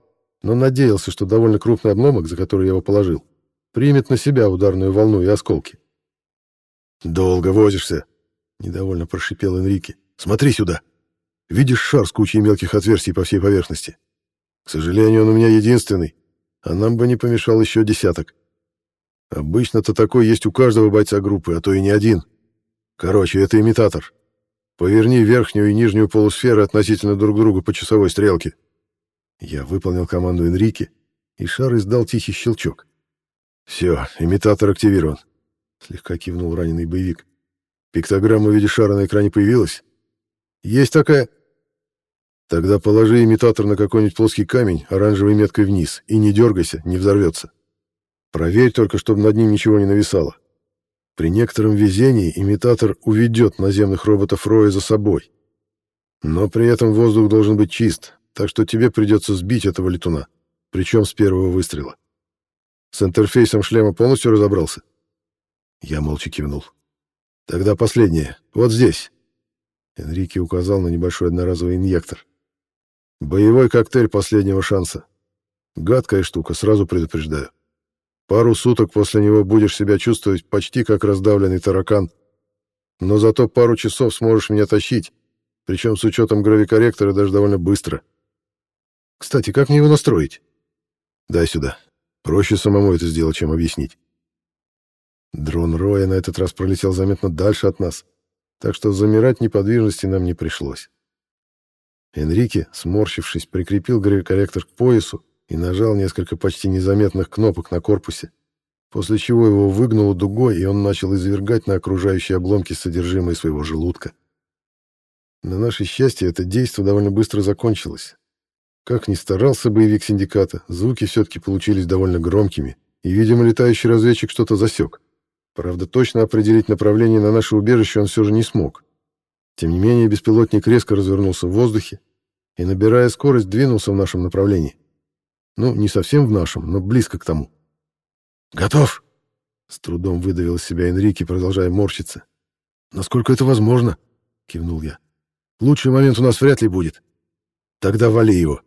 но надеялся, что довольно крупный обломок, за который я его положил, примет на себя ударную волну и осколки. «Долго возишься», — недовольно прошипел Энрике. «Смотри сюда. Видишь шар с кучей мелких отверстий по всей поверхности? К сожалению, он у меня единственный, а нам бы не помешал еще десяток. Обычно-то такой есть у каждого бойца группы, а то и не один. Короче, это имитатор. Поверни верхнюю и нижнюю полусферы относительно друг друга по часовой стрелке. Я выполнил команду Энрике, и шар издал тихий щелчок. Все, имитатор активирован. Слегка кивнул раненый боевик. Пиктограмма в виде шара на экране появилась? Есть такая. Тогда положи имитатор на какой-нибудь плоский камень оранжевой меткой вниз и не дергайся, не взорвется. Проверь только, чтобы над ним ничего не нависало. При некотором везении имитатор уведет наземных роботов Роя за собой. Но при этом воздух должен быть чист, так что тебе придется сбить этого летуна, причем с первого выстрела. С интерфейсом шлема полностью разобрался? Я молча кивнул. Тогда последнее. Вот здесь. Энрике указал на небольшой одноразовый инъектор. Боевой коктейль последнего шанса. Гадкая штука, сразу предупреждаю. Пару суток после него будешь себя чувствовать почти как раздавленный таракан. Но зато пару часов сможешь меня тащить, причем с учетом гравикорректора даже довольно быстро. Кстати, как мне его настроить? Дай сюда. Проще самому это сделать, чем объяснить. Дрон Роя на этот раз пролетел заметно дальше от нас, так что замирать неподвижности нам не пришлось. Энрике, сморщившись, прикрепил гравикорректор к поясу и нажал несколько почти незаметных кнопок на корпусе, после чего его выгнуло дугой, и он начал извергать на окружающие обломки содержимое своего желудка. На наше счастье, это действо довольно быстро закончилось. Как ни старался боевик синдиката, звуки все-таки получились довольно громкими, и, видимо, летающий разведчик что-то засек. Правда, точно определить направление на наше убежище он все же не смог. Тем не менее, беспилотник резко развернулся в воздухе и, набирая скорость, двинулся в нашем направлении. Ну, не совсем в нашем, но близко к тому. «Готов!» — с трудом выдавил из себя Энрике, продолжая морщиться. «Насколько это возможно?» — кивнул я. «Лучший момент у нас вряд ли будет. Тогда вали его!»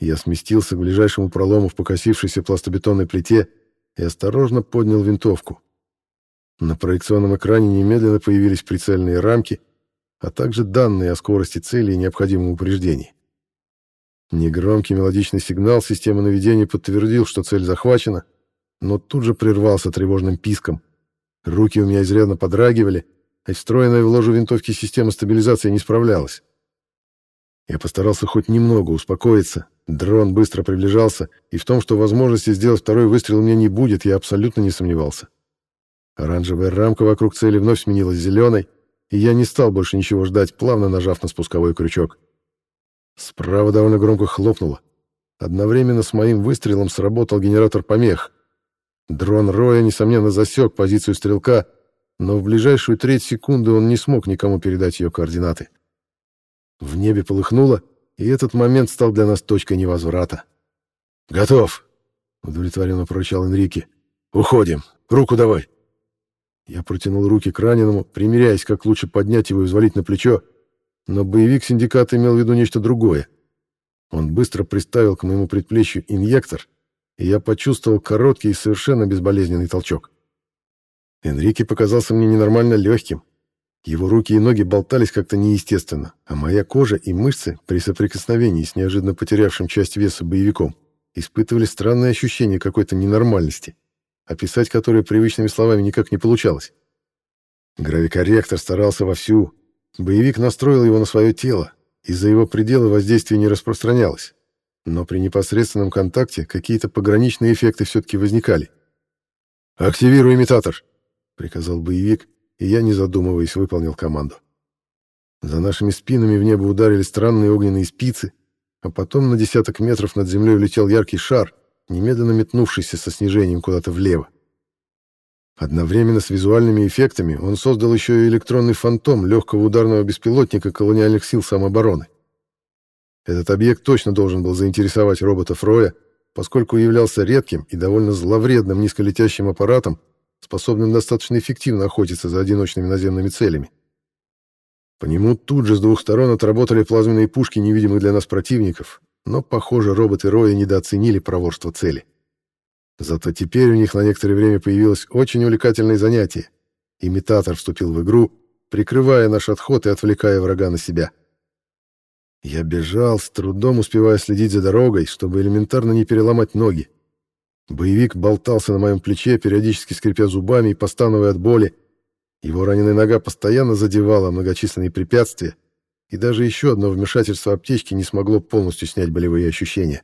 Я сместился к ближайшему пролому в покосившейся пластобетонной плите и осторожно поднял винтовку. На проекционном экране немедленно появились прицельные рамки, а также данные о скорости цели и необходимом упреждении. Негромкий мелодичный сигнал системы наведения подтвердил, что цель захвачена, но тут же прервался тревожным писком. Руки у меня изрядно подрагивали, а встроенная в ложу винтовки система стабилизации не справлялась. Я постарался хоть немного успокоиться. Дрон быстро приближался, и в том, что возможности сделать второй выстрел у меня не будет, я абсолютно не сомневался. Оранжевая рамка вокруг цели вновь сменилась зеленой, и я не стал больше ничего ждать, плавно нажав на спусковой крючок. Справа довольно громко хлопнуло. Одновременно с моим выстрелом сработал генератор помех. Дрон Роя, несомненно, засек позицию стрелка, но в ближайшую треть секунды он не смог никому передать ее координаты. В небе полыхнуло, и этот момент стал для нас точкой невозврата. «Готов!» — удовлетворенно прорычал Энрике. «Уходим! Руку давай!» Я протянул руки к раненому, примеряясь, как лучше поднять его и взвалить на плечо, но боевик синдиката имел в виду нечто другое. Он быстро приставил к моему предплечью инъектор, и я почувствовал короткий и совершенно безболезненный толчок. Энрике показался мне ненормально легким. Его руки и ноги болтались как-то неестественно, а моя кожа и мышцы при соприкосновении с неожиданно потерявшим часть веса боевиком испытывали странное ощущение какой-то ненормальности описать которые привычными словами никак не получалось. Гравикорректор старался вовсю. Боевик настроил его на свое тело, и за его пределы воздействие не распространялось. Но при непосредственном контакте какие-то пограничные эффекты все-таки возникали. «Активируй имитатор!» — приказал боевик, и я, не задумываясь, выполнил команду. За нашими спинами в небо ударили странные огненные спицы, а потом на десяток метров над землей улетел яркий шар, немедленно метнувшийся со снижением куда-то влево. Одновременно с визуальными эффектами он создал еще и электронный фантом легкого ударного беспилотника колониальных сил самообороны. Этот объект точно должен был заинтересовать роботов Роя, поскольку являлся редким и довольно зловредным низколетящим аппаратом, способным достаточно эффективно охотиться за одиночными наземными целями. По нему тут же с двух сторон отработали плазменные пушки невидимых для нас противников, но, похоже, роботы Роя недооценили проворство цели. Зато теперь у них на некоторое время появилось очень увлекательное занятие. Имитатор вступил в игру, прикрывая наш отход и отвлекая врага на себя. Я бежал, с трудом успевая следить за дорогой, чтобы элементарно не переломать ноги. Боевик болтался на моем плече, периодически скрипя зубами и постановая от боли. Его раненая нога постоянно задевала многочисленные препятствия, и даже еще одно вмешательство аптечки не смогло полностью снять болевые ощущения.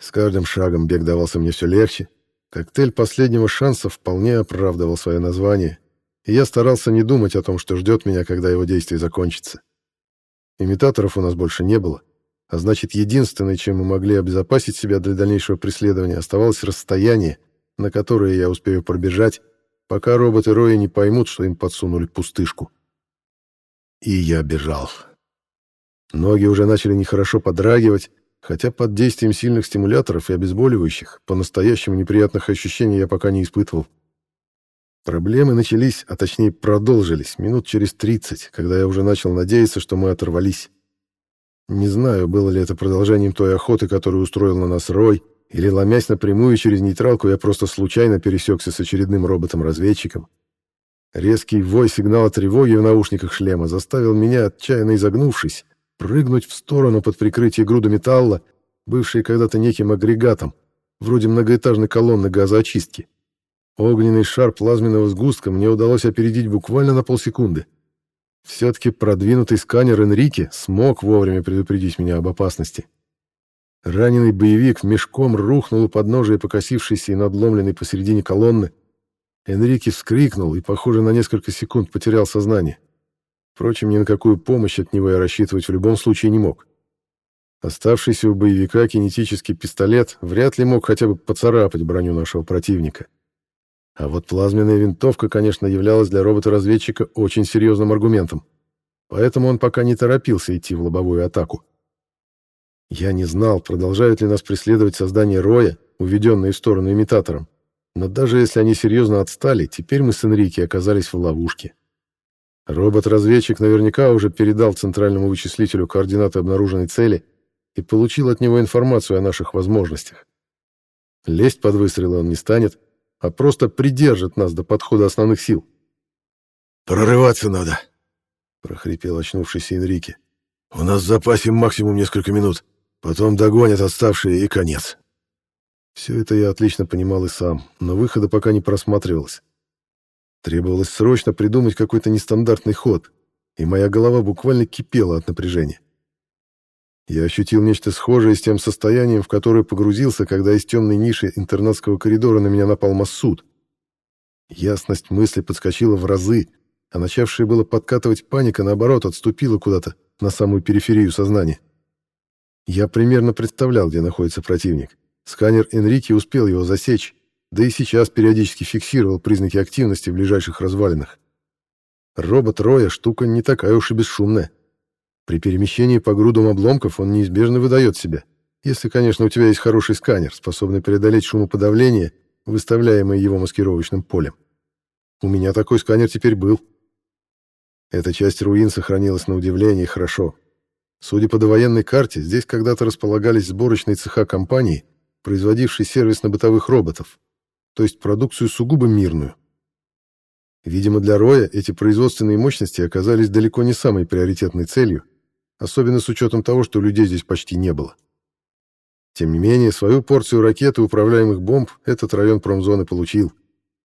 С каждым шагом бег давался мне все легче. Коктейль последнего шанса вполне оправдывал свое название, и я старался не думать о том, что ждет меня, когда его действие закончится. Имитаторов у нас больше не было, а значит, единственное, чем мы могли обезопасить себя для дальнейшего преследования, оставалось расстояние, на которое я успею пробежать, пока роботы Роя не поймут, что им подсунули пустышку. И я бежал. Ноги уже начали нехорошо подрагивать, хотя под действием сильных стимуляторов и обезболивающих по-настоящему неприятных ощущений я пока не испытывал. Проблемы начались, а точнее продолжились, минут через 30, когда я уже начал надеяться, что мы оторвались. Не знаю, было ли это продолжением той охоты, которую устроил на нас Рой, или, ломясь напрямую через нейтралку, я просто случайно пересекся с очередным роботом-разведчиком. Резкий вой сигнала тревоги в наушниках шлема заставил меня, отчаянно изогнувшись, прыгнуть в сторону под прикрытие груда металла, бывшей когда-то неким агрегатом, вроде многоэтажной колонны газоочистки. Огненный шар плазменного сгустка мне удалось опередить буквально на полсекунды. Все-таки продвинутый сканер Энрике смог вовремя предупредить меня об опасности. Раненый боевик мешком рухнул у подножия покосившейся и надломленной посередине колонны, Энрике вскрикнул и, похоже, на несколько секунд потерял сознание. Впрочем, ни на какую помощь от него я рассчитывать в любом случае не мог. Оставшийся у боевика кинетический пистолет вряд ли мог хотя бы поцарапать броню нашего противника. А вот плазменная винтовка, конечно, являлась для робота-разведчика очень серьезным аргументом. Поэтому он пока не торопился идти в лобовую атаку. Я не знал, продолжают ли нас преследовать создание Роя, уведенные в сторону имитатором, но даже если они серьезно отстали, теперь мы с Энрике оказались в ловушке. Робот-разведчик наверняка уже передал центральному вычислителю координаты обнаруженной цели и получил от него информацию о наших возможностях. Лезть под выстрелы он не станет, а просто придержит нас до подхода основных сил. «Прорываться надо», — прохрипел очнувшийся Энрике. «У нас в запасе максимум несколько минут. Потом догонят отставшие и конец». Все это я отлично понимал и сам, но выхода пока не просматривалось. Требовалось срочно придумать какой-то нестандартный ход, и моя голова буквально кипела от напряжения. Я ощутил нечто схожее с тем состоянием, в которое погрузился, когда из темной ниши интернатского коридора на меня напал Массуд. Ясность мысли подскочила в разы, а начавшая было подкатывать паника, наоборот, отступила куда-то на самую периферию сознания. Я примерно представлял, где находится противник. Сканер Энрике успел его засечь, да и сейчас периодически фиксировал признаки активности в ближайших развалинах. Робот Роя штука не такая уж и бесшумная. При перемещении по грудам обломков он неизбежно выдает себя, если, конечно, у тебя есть хороший сканер, способный преодолеть шумоподавление, выставляемое его маскировочным полем. У меня такой сканер теперь был. Эта часть руин сохранилась на удивление хорошо. Судя по довоенной карте, здесь когда-то располагались сборочные цеха компании, производившей сервисно-бытовых роботов, то есть продукцию сугубо мирную. Видимо, для Роя эти производственные мощности оказались далеко не самой приоритетной целью, особенно с учетом того, что людей здесь почти не было. Тем не менее, свою порцию ракет и управляемых бомб этот район промзоны получил,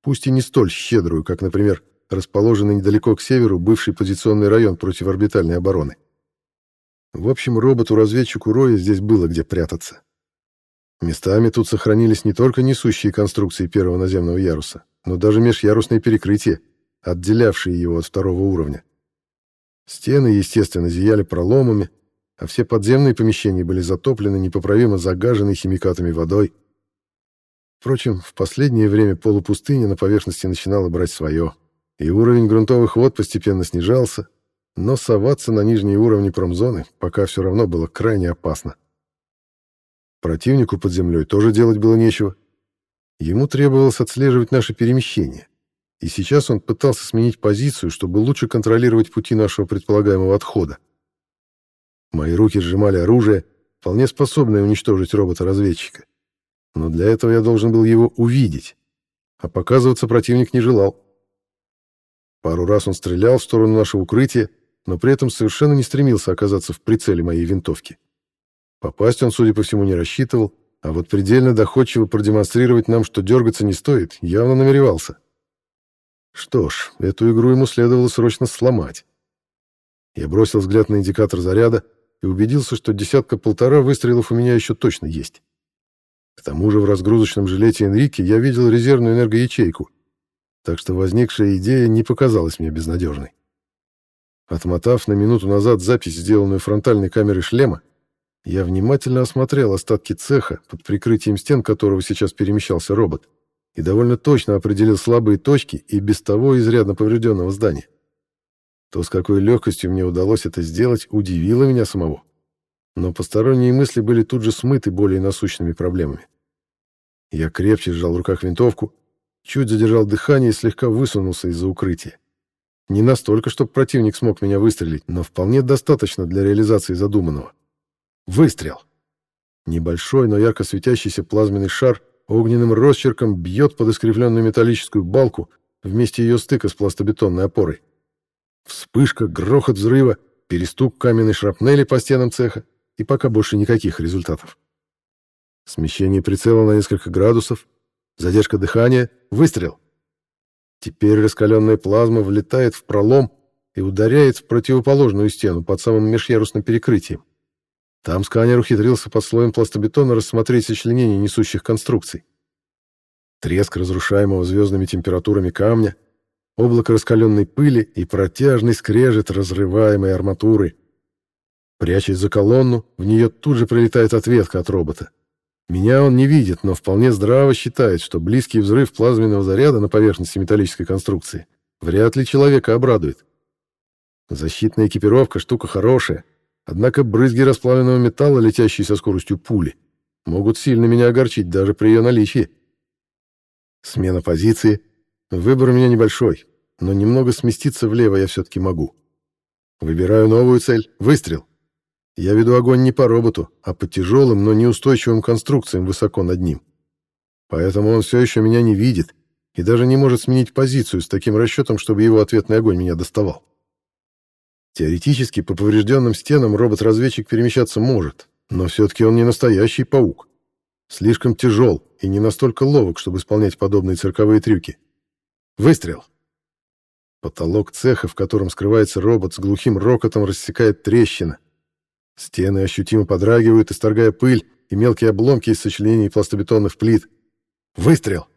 пусть и не столь щедрую, как, например, расположенный недалеко к северу бывший позиционный район противорбитальной обороны. В общем, роботу-разведчику Роя здесь было где прятаться. Местами тут сохранились не только несущие конструкции первого наземного яруса, но даже межярусные перекрытия, отделявшие его от второго уровня. Стены, естественно, зияли проломами, а все подземные помещения были затоплены непоправимо загаженной химикатами водой. Впрочем, в последнее время полупустыня на поверхности начинала брать свое, и уровень грунтовых вод постепенно снижался, но соваться на нижние уровни промзоны пока все равно было крайне опасно. Противнику под землей тоже делать было нечего. Ему требовалось отслеживать наши перемещения, и сейчас он пытался сменить позицию, чтобы лучше контролировать пути нашего предполагаемого отхода. Мои руки сжимали оружие, вполне способное уничтожить робота-разведчика. Но для этого я должен был его увидеть, а показываться противник не желал. Пару раз он стрелял в сторону нашего укрытия, но при этом совершенно не стремился оказаться в прицеле моей винтовки. Попасть он, судя по всему, не рассчитывал, а вот предельно доходчиво продемонстрировать нам, что дергаться не стоит, явно намеревался. Что ж, эту игру ему следовало срочно сломать. Я бросил взгляд на индикатор заряда и убедился, что десятка-полтора выстрелов у меня еще точно есть. К тому же в разгрузочном жилете Энрике я видел резервную энергоячейку, так что возникшая идея не показалась мне безнадежной. Отмотав на минуту назад запись, сделанную фронтальной камерой шлема, я внимательно осмотрел остатки цеха, под прикрытием стен которого сейчас перемещался робот, и довольно точно определил слабые точки и без того изрядно поврежденного здания. То, с какой легкостью мне удалось это сделать, удивило меня самого. Но посторонние мысли были тут же смыты более насущными проблемами. Я крепче сжал в руках винтовку, чуть задержал дыхание и слегка высунулся из-за укрытия. Не настолько, чтобы противник смог меня выстрелить, но вполне достаточно для реализации задуманного. Выстрел. Небольшой, но ярко светящийся плазменный шар огненным росчерком бьет под искривленную металлическую балку вместе ее стыка с пластобетонной опорой. Вспышка, грохот взрыва, перестук каменной шрапнели по стенам цеха, и пока больше никаких результатов. Смещение прицела на несколько градусов, задержка дыхания, выстрел. Теперь раскаленная плазма влетает в пролом и ударяет в противоположную стену под самым межярусным перекрытием. Там сканер ухитрился под слоем пластобетона рассмотреть сочленение несущих конструкций. Треск разрушаемого звездными температурами камня, облако раскаленной пыли и протяжный скрежет разрываемой арматуры. Прячась за колонну, в нее тут же прилетает ответка от робота. Меня он не видит, но вполне здраво считает, что близкий взрыв плазменного заряда на поверхности металлической конструкции вряд ли человека обрадует. Защитная экипировка — штука хорошая, Однако брызги расплавленного металла, летящие со скоростью пули, могут сильно меня огорчить даже при ее наличии. Смена позиции. Выбор у меня небольшой, но немного сместиться влево я все-таки могу. Выбираю новую цель. Выстрел. Я веду огонь не по роботу, а по тяжелым, но неустойчивым конструкциям высоко над ним. Поэтому он все еще меня не видит и даже не может сменить позицию с таким расчетом, чтобы его ответный огонь меня доставал. Теоретически по поврежденным стенам робот-разведчик перемещаться может, но все-таки он не настоящий паук. Слишком тяжел и не настолько ловок, чтобы исполнять подобные цирковые трюки. Выстрел. Потолок цеха, в котором скрывается робот, с глухим рокотом рассекает трещина. Стены ощутимо подрагивают, исторгая пыль и мелкие обломки из сочленений пластобетонных плит. Выстрел.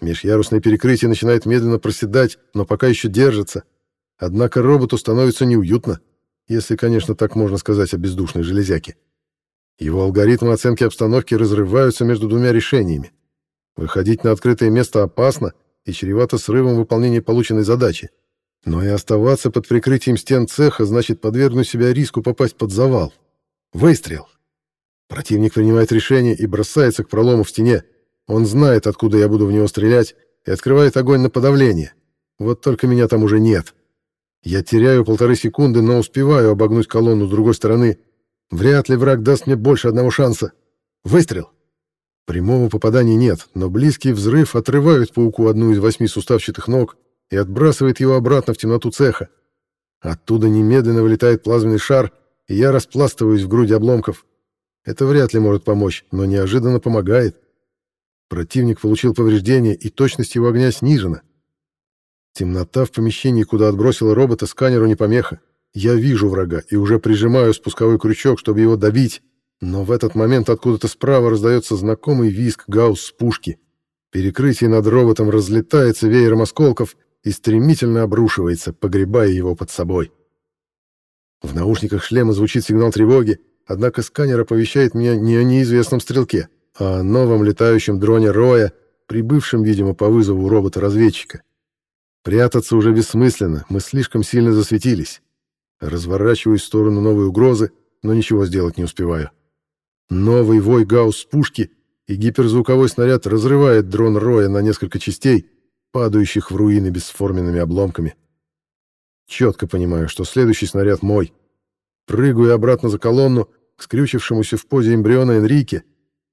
Межярусное перекрытие начинает медленно проседать, но пока еще держится. Однако роботу становится неуютно, если, конечно, так можно сказать о бездушной железяке. Его алгоритмы оценки обстановки разрываются между двумя решениями. Выходить на открытое место опасно и чревато срывом выполнения полученной задачи. Но и оставаться под прикрытием стен цеха значит подвергнуть себя риску попасть под завал. Выстрел. Противник принимает решение и бросается к пролому в стене. Он знает, откуда я буду в него стрелять, и открывает огонь на подавление. Вот только меня там уже нет. Я теряю полторы секунды, но успеваю обогнуть колонну с другой стороны. Вряд ли враг даст мне больше одного шанса. Выстрел. Прямого попадания нет, но близкий взрыв отрывает пауку одну из восьми суставчатых ног и отбрасывает его обратно в темноту цеха. Оттуда немедленно вылетает плазменный шар, и я распластываюсь в груди обломков. Это вряд ли может помочь, но неожиданно помогает. Противник получил повреждение, и точность его огня снижена. Темнота в помещении, куда отбросила робота, сканеру не помеха. Я вижу врага и уже прижимаю спусковой крючок, чтобы его добить, но в этот момент откуда-то справа раздается знакомый визг гаусс с пушки. Перекрытие над роботом разлетается веером осколков и стремительно обрушивается, погребая его под собой. В наушниках шлема звучит сигнал тревоги, однако сканер оповещает меня не о неизвестном стрелке, а о новом летающем дроне Роя, прибывшем, видимо, по вызову робота-разведчика. Прятаться уже бессмысленно, мы слишком сильно засветились. Разворачиваюсь в сторону новой угрозы, но ничего сделать не успеваю. Новый вой гаусс пушки, и гиперзвуковой снаряд разрывает дрон Роя на несколько частей, падающих в руины бесформенными обломками. Четко понимаю, что следующий снаряд мой. Прыгаю обратно за колонну к скрючившемуся в позе эмбриона Энрике,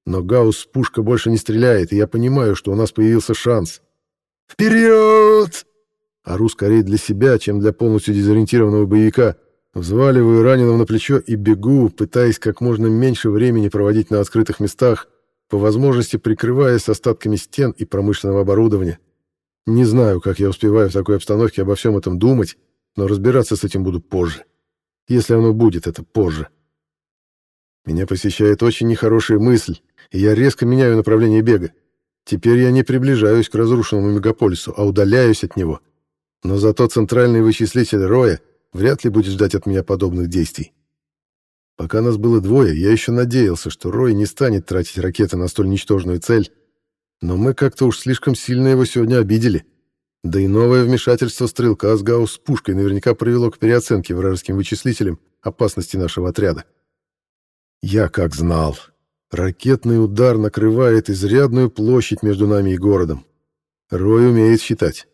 но гаусс-пушка больше не стреляет, и я понимаю, что у нас появился шанс. «Вперед!» Ору скорее для себя, чем для полностью дезориентированного боевика. Взваливаю раненого на плечо и бегу, пытаясь как можно меньше времени проводить на открытых местах, по возможности прикрываясь остатками стен и промышленного оборудования. Не знаю, как я успеваю в такой обстановке обо всем этом думать, но разбираться с этим буду позже. Если оно будет, это позже. Меня посещает очень нехорошая мысль, и я резко меняю направление бега. Теперь я не приближаюсь к разрушенному мегаполису, а удаляюсь от него. Но зато центральный вычислитель Роя вряд ли будет ждать от меня подобных действий. Пока нас было двое, я еще надеялся, что Рой не станет тратить ракеты на столь ничтожную цель, но мы как-то уж слишком сильно его сегодня обидели. Да и новое вмешательство стрелка с гаусс пушкой наверняка привело к переоценке вражеским вычислителям опасности нашего отряда. Я как знал. Ракетный удар накрывает изрядную площадь между нами и городом. Рой умеет считать.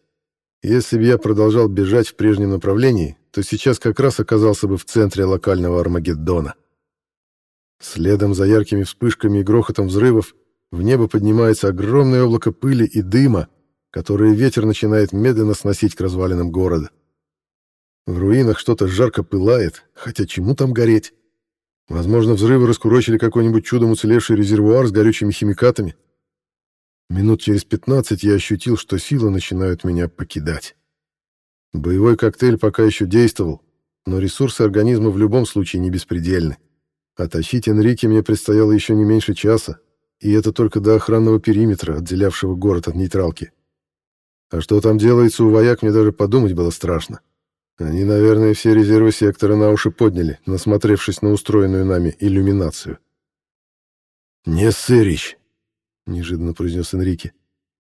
Если бы я продолжал бежать в прежнем направлении, то сейчас как раз оказался бы в центре локального Армагеддона. Следом за яркими вспышками и грохотом взрывов в небо поднимается огромное облако пыли и дыма, которое ветер начинает медленно сносить к развалинам города. В руинах что-то жарко пылает, хотя чему там гореть? Возможно, взрывы раскурочили какой-нибудь чудом уцелевший резервуар с горючими химикатами. Минут через 15 я ощутил, что силы начинают меня покидать. Боевой коктейль пока еще действовал, но ресурсы организма в любом случае не беспредельны. А Энрике мне предстояло еще не меньше часа, и это только до охранного периметра, отделявшего город от нейтралки. А что там делается у вояк, мне даже подумать было страшно. Они, наверное, все резервы сектора на уши подняли, насмотревшись на устроенную нами иллюминацию. «Не сырищ!» — неожиданно произнес Энрике.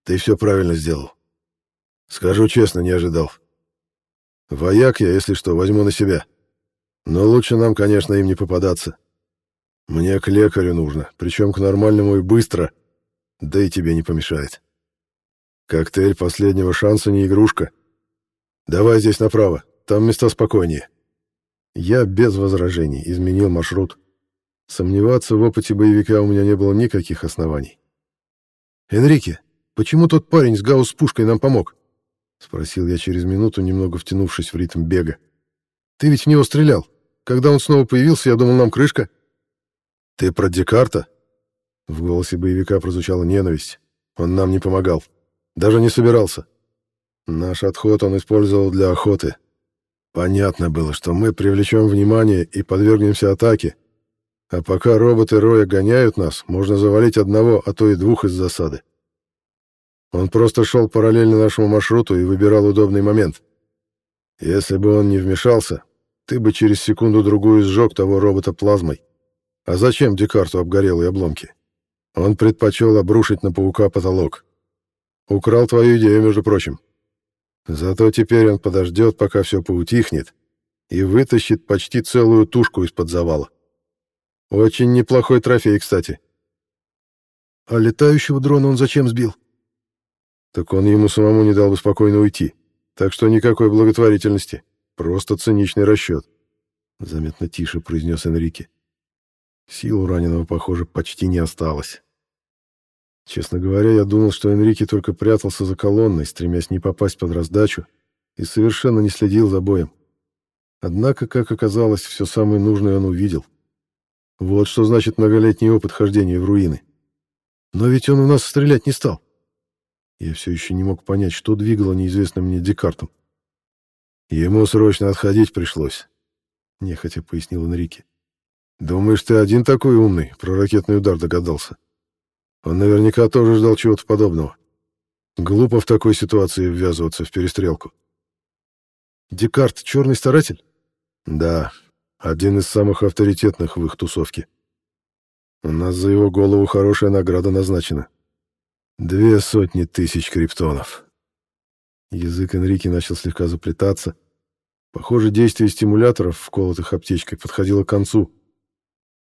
«Ты все правильно сделал. Скажу честно, не ожидал. Вояк я, если что, возьму на себя. Но лучше нам, конечно, им не попадаться. Мне к лекарю нужно, причем к нормальному и быстро, да и тебе не помешает. Коктейль последнего шанса не игрушка. Давай здесь направо, там места спокойнее. Я без возражений изменил маршрут. Сомневаться в опыте боевика у меня не было никаких оснований. «Энрике, почему тот парень с гаусс-пушкой нам помог?» — спросил я через минуту, немного втянувшись в ритм бега. «Ты ведь в него стрелял. Когда он снова появился, я думал, нам крышка». «Ты про Декарта?» В голосе боевика прозвучала ненависть. Он нам не помогал. Даже не собирался. Наш отход он использовал для охоты. Понятно было, что мы привлечем внимание и подвергнемся атаке. А пока роботы Роя гоняют нас, можно завалить одного, а то и двух из засады. Он просто шел параллельно нашему маршруту и выбирал удобный момент. Если бы он не вмешался, ты бы через секунду-другую сжег того робота плазмой. А зачем Декарту обгорелые обломки? Он предпочел обрушить на паука потолок. Украл твою идею, между прочим. Зато теперь он подождет, пока все поутихнет, и вытащит почти целую тушку из-под завала. Очень неплохой трофей, кстати. А летающего дрона он зачем сбил? Так он ему самому не дал бы спокойно уйти. Так что никакой благотворительности. Просто циничный расчет. Заметно тише произнес Энрике. Сил у раненого, похоже, почти не осталось. Честно говоря, я думал, что Энрике только прятался за колонной, стремясь не попасть под раздачу, и совершенно не следил за боем. Однако, как оказалось, все самое нужное он увидел. Вот что значит многолетний опыт хождения в руины. Но ведь он у нас стрелять не стал. Я все еще не мог понять, что двигало неизвестным мне Декартом. Ему срочно отходить пришлось, — нехотя пояснил Энрике. Думаешь, ты один такой умный, про ракетный удар догадался? Он наверняка тоже ждал чего-то подобного. Глупо в такой ситуации ввязываться в перестрелку. Декарт — черный старатель? Да, один из самых авторитетных в их тусовке. У нас за его голову хорошая награда назначена. Две сотни тысяч криптонов. Язык Энрике начал слегка заплетаться. Похоже, действие стимуляторов, вколотых аптечкой, подходило к концу.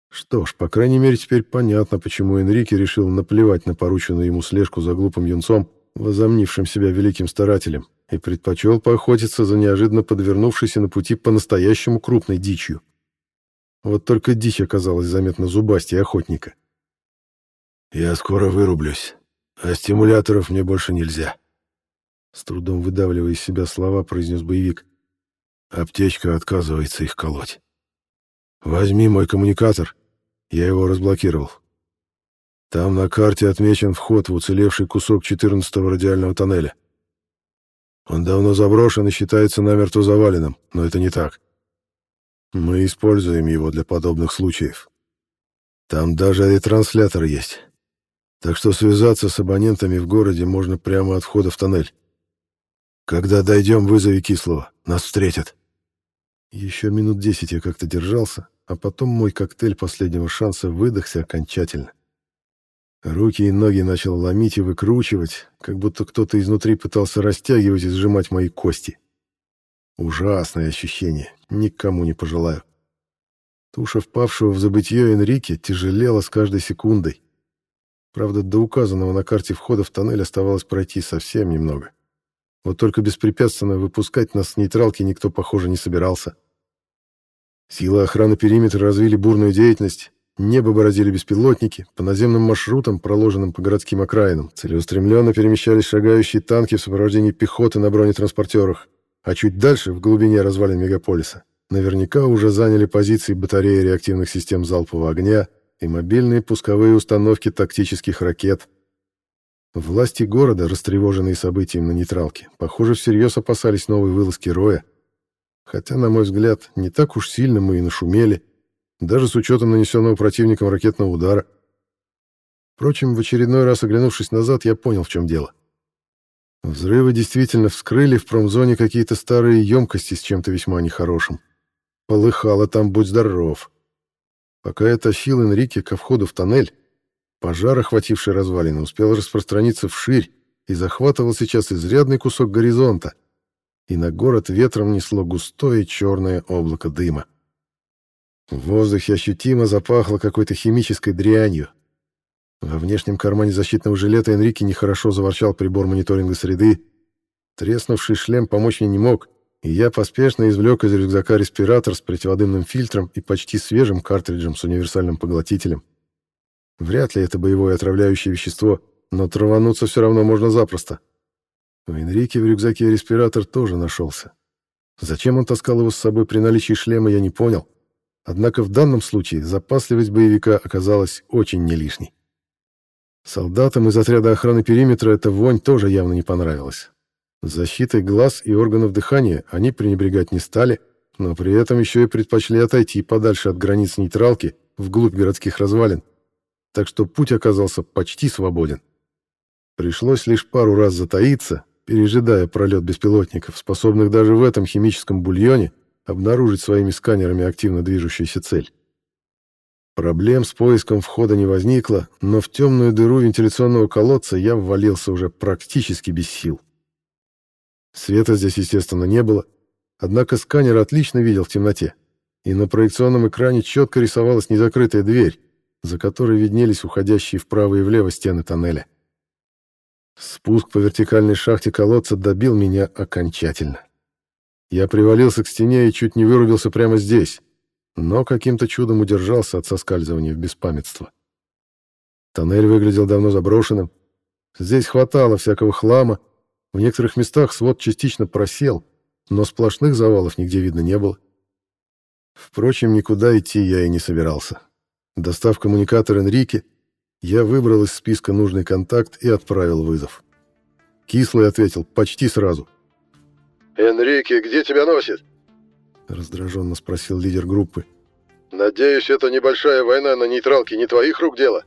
Что ж, по крайней мере, теперь понятно, почему Энрике решил наплевать на порученную ему слежку за глупым юнцом, возомнившим себя великим старателем, и предпочел поохотиться за неожиданно подвернувшейся на пути по-настоящему крупной дичью. Вот только дичь оказалась заметно зубастей охотника. «Я скоро вырублюсь, а стимуляторов мне больше нельзя», — с трудом выдавливая из себя слова, произнес боевик. «Аптечка отказывается их колоть. Возьми мой коммуникатор, я его разблокировал. Там на карте отмечен вход в уцелевший кусок 14-го радиального тоннеля. Он давно заброшен и считается намертво заваленным, но это не так. Мы используем его для подобных случаев. Там даже ретранслятор есть. Так что связаться с абонентами в городе можно прямо от входа в тоннель. Когда дойдем, вызови Кислого. Нас встретят. Еще минут десять я как-то держался, а потом мой коктейль последнего шанса выдохся окончательно. Руки и ноги начал ломить и выкручивать, как будто кто-то изнутри пытался растягивать и сжимать мои кости. Ужасное ощущение, никому не пожелаю. Туша впавшего в забытье Энрике тяжелела с каждой секундой. Правда, до указанного на карте входа в тоннель оставалось пройти совсем немного. Вот только беспрепятственно выпускать нас с нейтралки никто, похоже, не собирался. Силы охраны периметра развили бурную деятельность, небо бороздили беспилотники, по наземным маршрутам, проложенным по городским окраинам, целеустремленно перемещались шагающие танки в сопровождении пехоты на бронетранспортерах, а чуть дальше, в глубине развалин мегаполиса, наверняка уже заняли позиции батареи реактивных систем залпового огня и мобильные пусковые установки тактических ракет — Власти города, растревоженные событием на нейтралке, похоже, всерьез опасались новой вылазки Роя. Хотя, на мой взгляд, не так уж сильно мы и нашумели, даже с учетом нанесенного противником ракетного удара. Впрочем, в очередной раз оглянувшись назад, я понял, в чем дело. Взрывы действительно вскрыли в промзоне какие-то старые емкости с чем-то весьма нехорошим. Полыхало там, будь здоров. Пока я тащил Энрике ко входу в тоннель, Пожар, охвативший развалины, успел распространиться вширь и захватывал сейчас изрядный кусок горизонта, и на город ветром несло густое черное облако дыма. В воздухе ощутимо запахло какой-то химической дрянью. Во внешнем кармане защитного жилета Энрике нехорошо заворчал прибор мониторинга среды. Треснувший шлем помочь мне не мог, и я поспешно извлек из рюкзака респиратор с противодымным фильтром и почти свежим картриджем с универсальным поглотителем. Вряд ли это боевое отравляющее вещество, но травануться все равно можно запросто. У Энрике в рюкзаке респиратор тоже нашелся. Зачем он таскал его с собой при наличии шлема, я не понял. Однако в данном случае запасливость боевика оказалась очень не лишней. Солдатам из отряда охраны периметра эта вонь тоже явно не понравилась. Защитой глаз и органов дыхания они пренебрегать не стали, но при этом еще и предпочли отойти подальше от границ нейтралки вглубь городских развалин, так что путь оказался почти свободен. Пришлось лишь пару раз затаиться, пережидая пролет беспилотников, способных даже в этом химическом бульоне обнаружить своими сканерами активно движущуюся цель. Проблем с поиском входа не возникло, но в темную дыру вентиляционного колодца я ввалился уже практически без сил. Света здесь, естественно, не было, однако сканер отлично видел в темноте. и на проекционном экране четко рисовалась незакрытая дверь, за которой виднелись уходящие вправо и влево стены тоннеля. Спуск по вертикальной шахте колодца добил меня окончательно. Я привалился к стене и чуть не вырубился прямо здесь, но каким-то чудом удержался от соскальзывания в беспамятство. Тоннель выглядел давно заброшенным. Здесь хватало всякого хлама, в некоторых местах свод частично просел, но сплошных завалов нигде видно не было. Впрочем, никуда идти я и не собирался. Достав коммуникатор Энрике, я выбрал из списка нужный контакт и отправил вызов. Кислый ответил почти сразу. «Энрике, где тебя носит?» Раздраженно спросил лидер группы. «Надеюсь, это небольшая война на нейтралке не твоих рук дело?»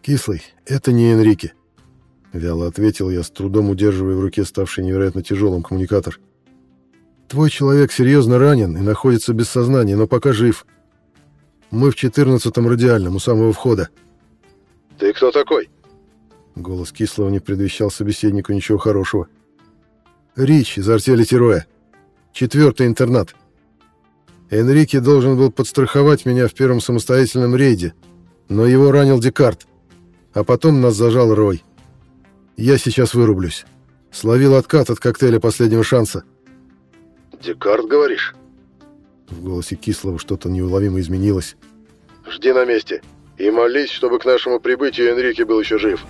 «Кислый, это не Энрике», — вяло ответил я, с трудом удерживая в руке ставший невероятно тяжелым коммуникатор. «Твой человек серьезно ранен и находится без сознания, но пока жив. Мы в четырнадцатом радиальном, у самого входа». «Ты кто такой?» Голос Кислого не предвещал собеседнику ничего хорошего. «Рич из артели Тероя. Четвертый интернат. Энрике должен был подстраховать меня в первом самостоятельном рейде, но его ранил Декарт, а потом нас зажал Рой. Я сейчас вырублюсь. Словил откат от коктейля последнего шанса». «Декарт, говоришь?» В голосе Кислого что-то неуловимо изменилось. «Жди на месте и молись, чтобы к нашему прибытию Энрике был еще жив».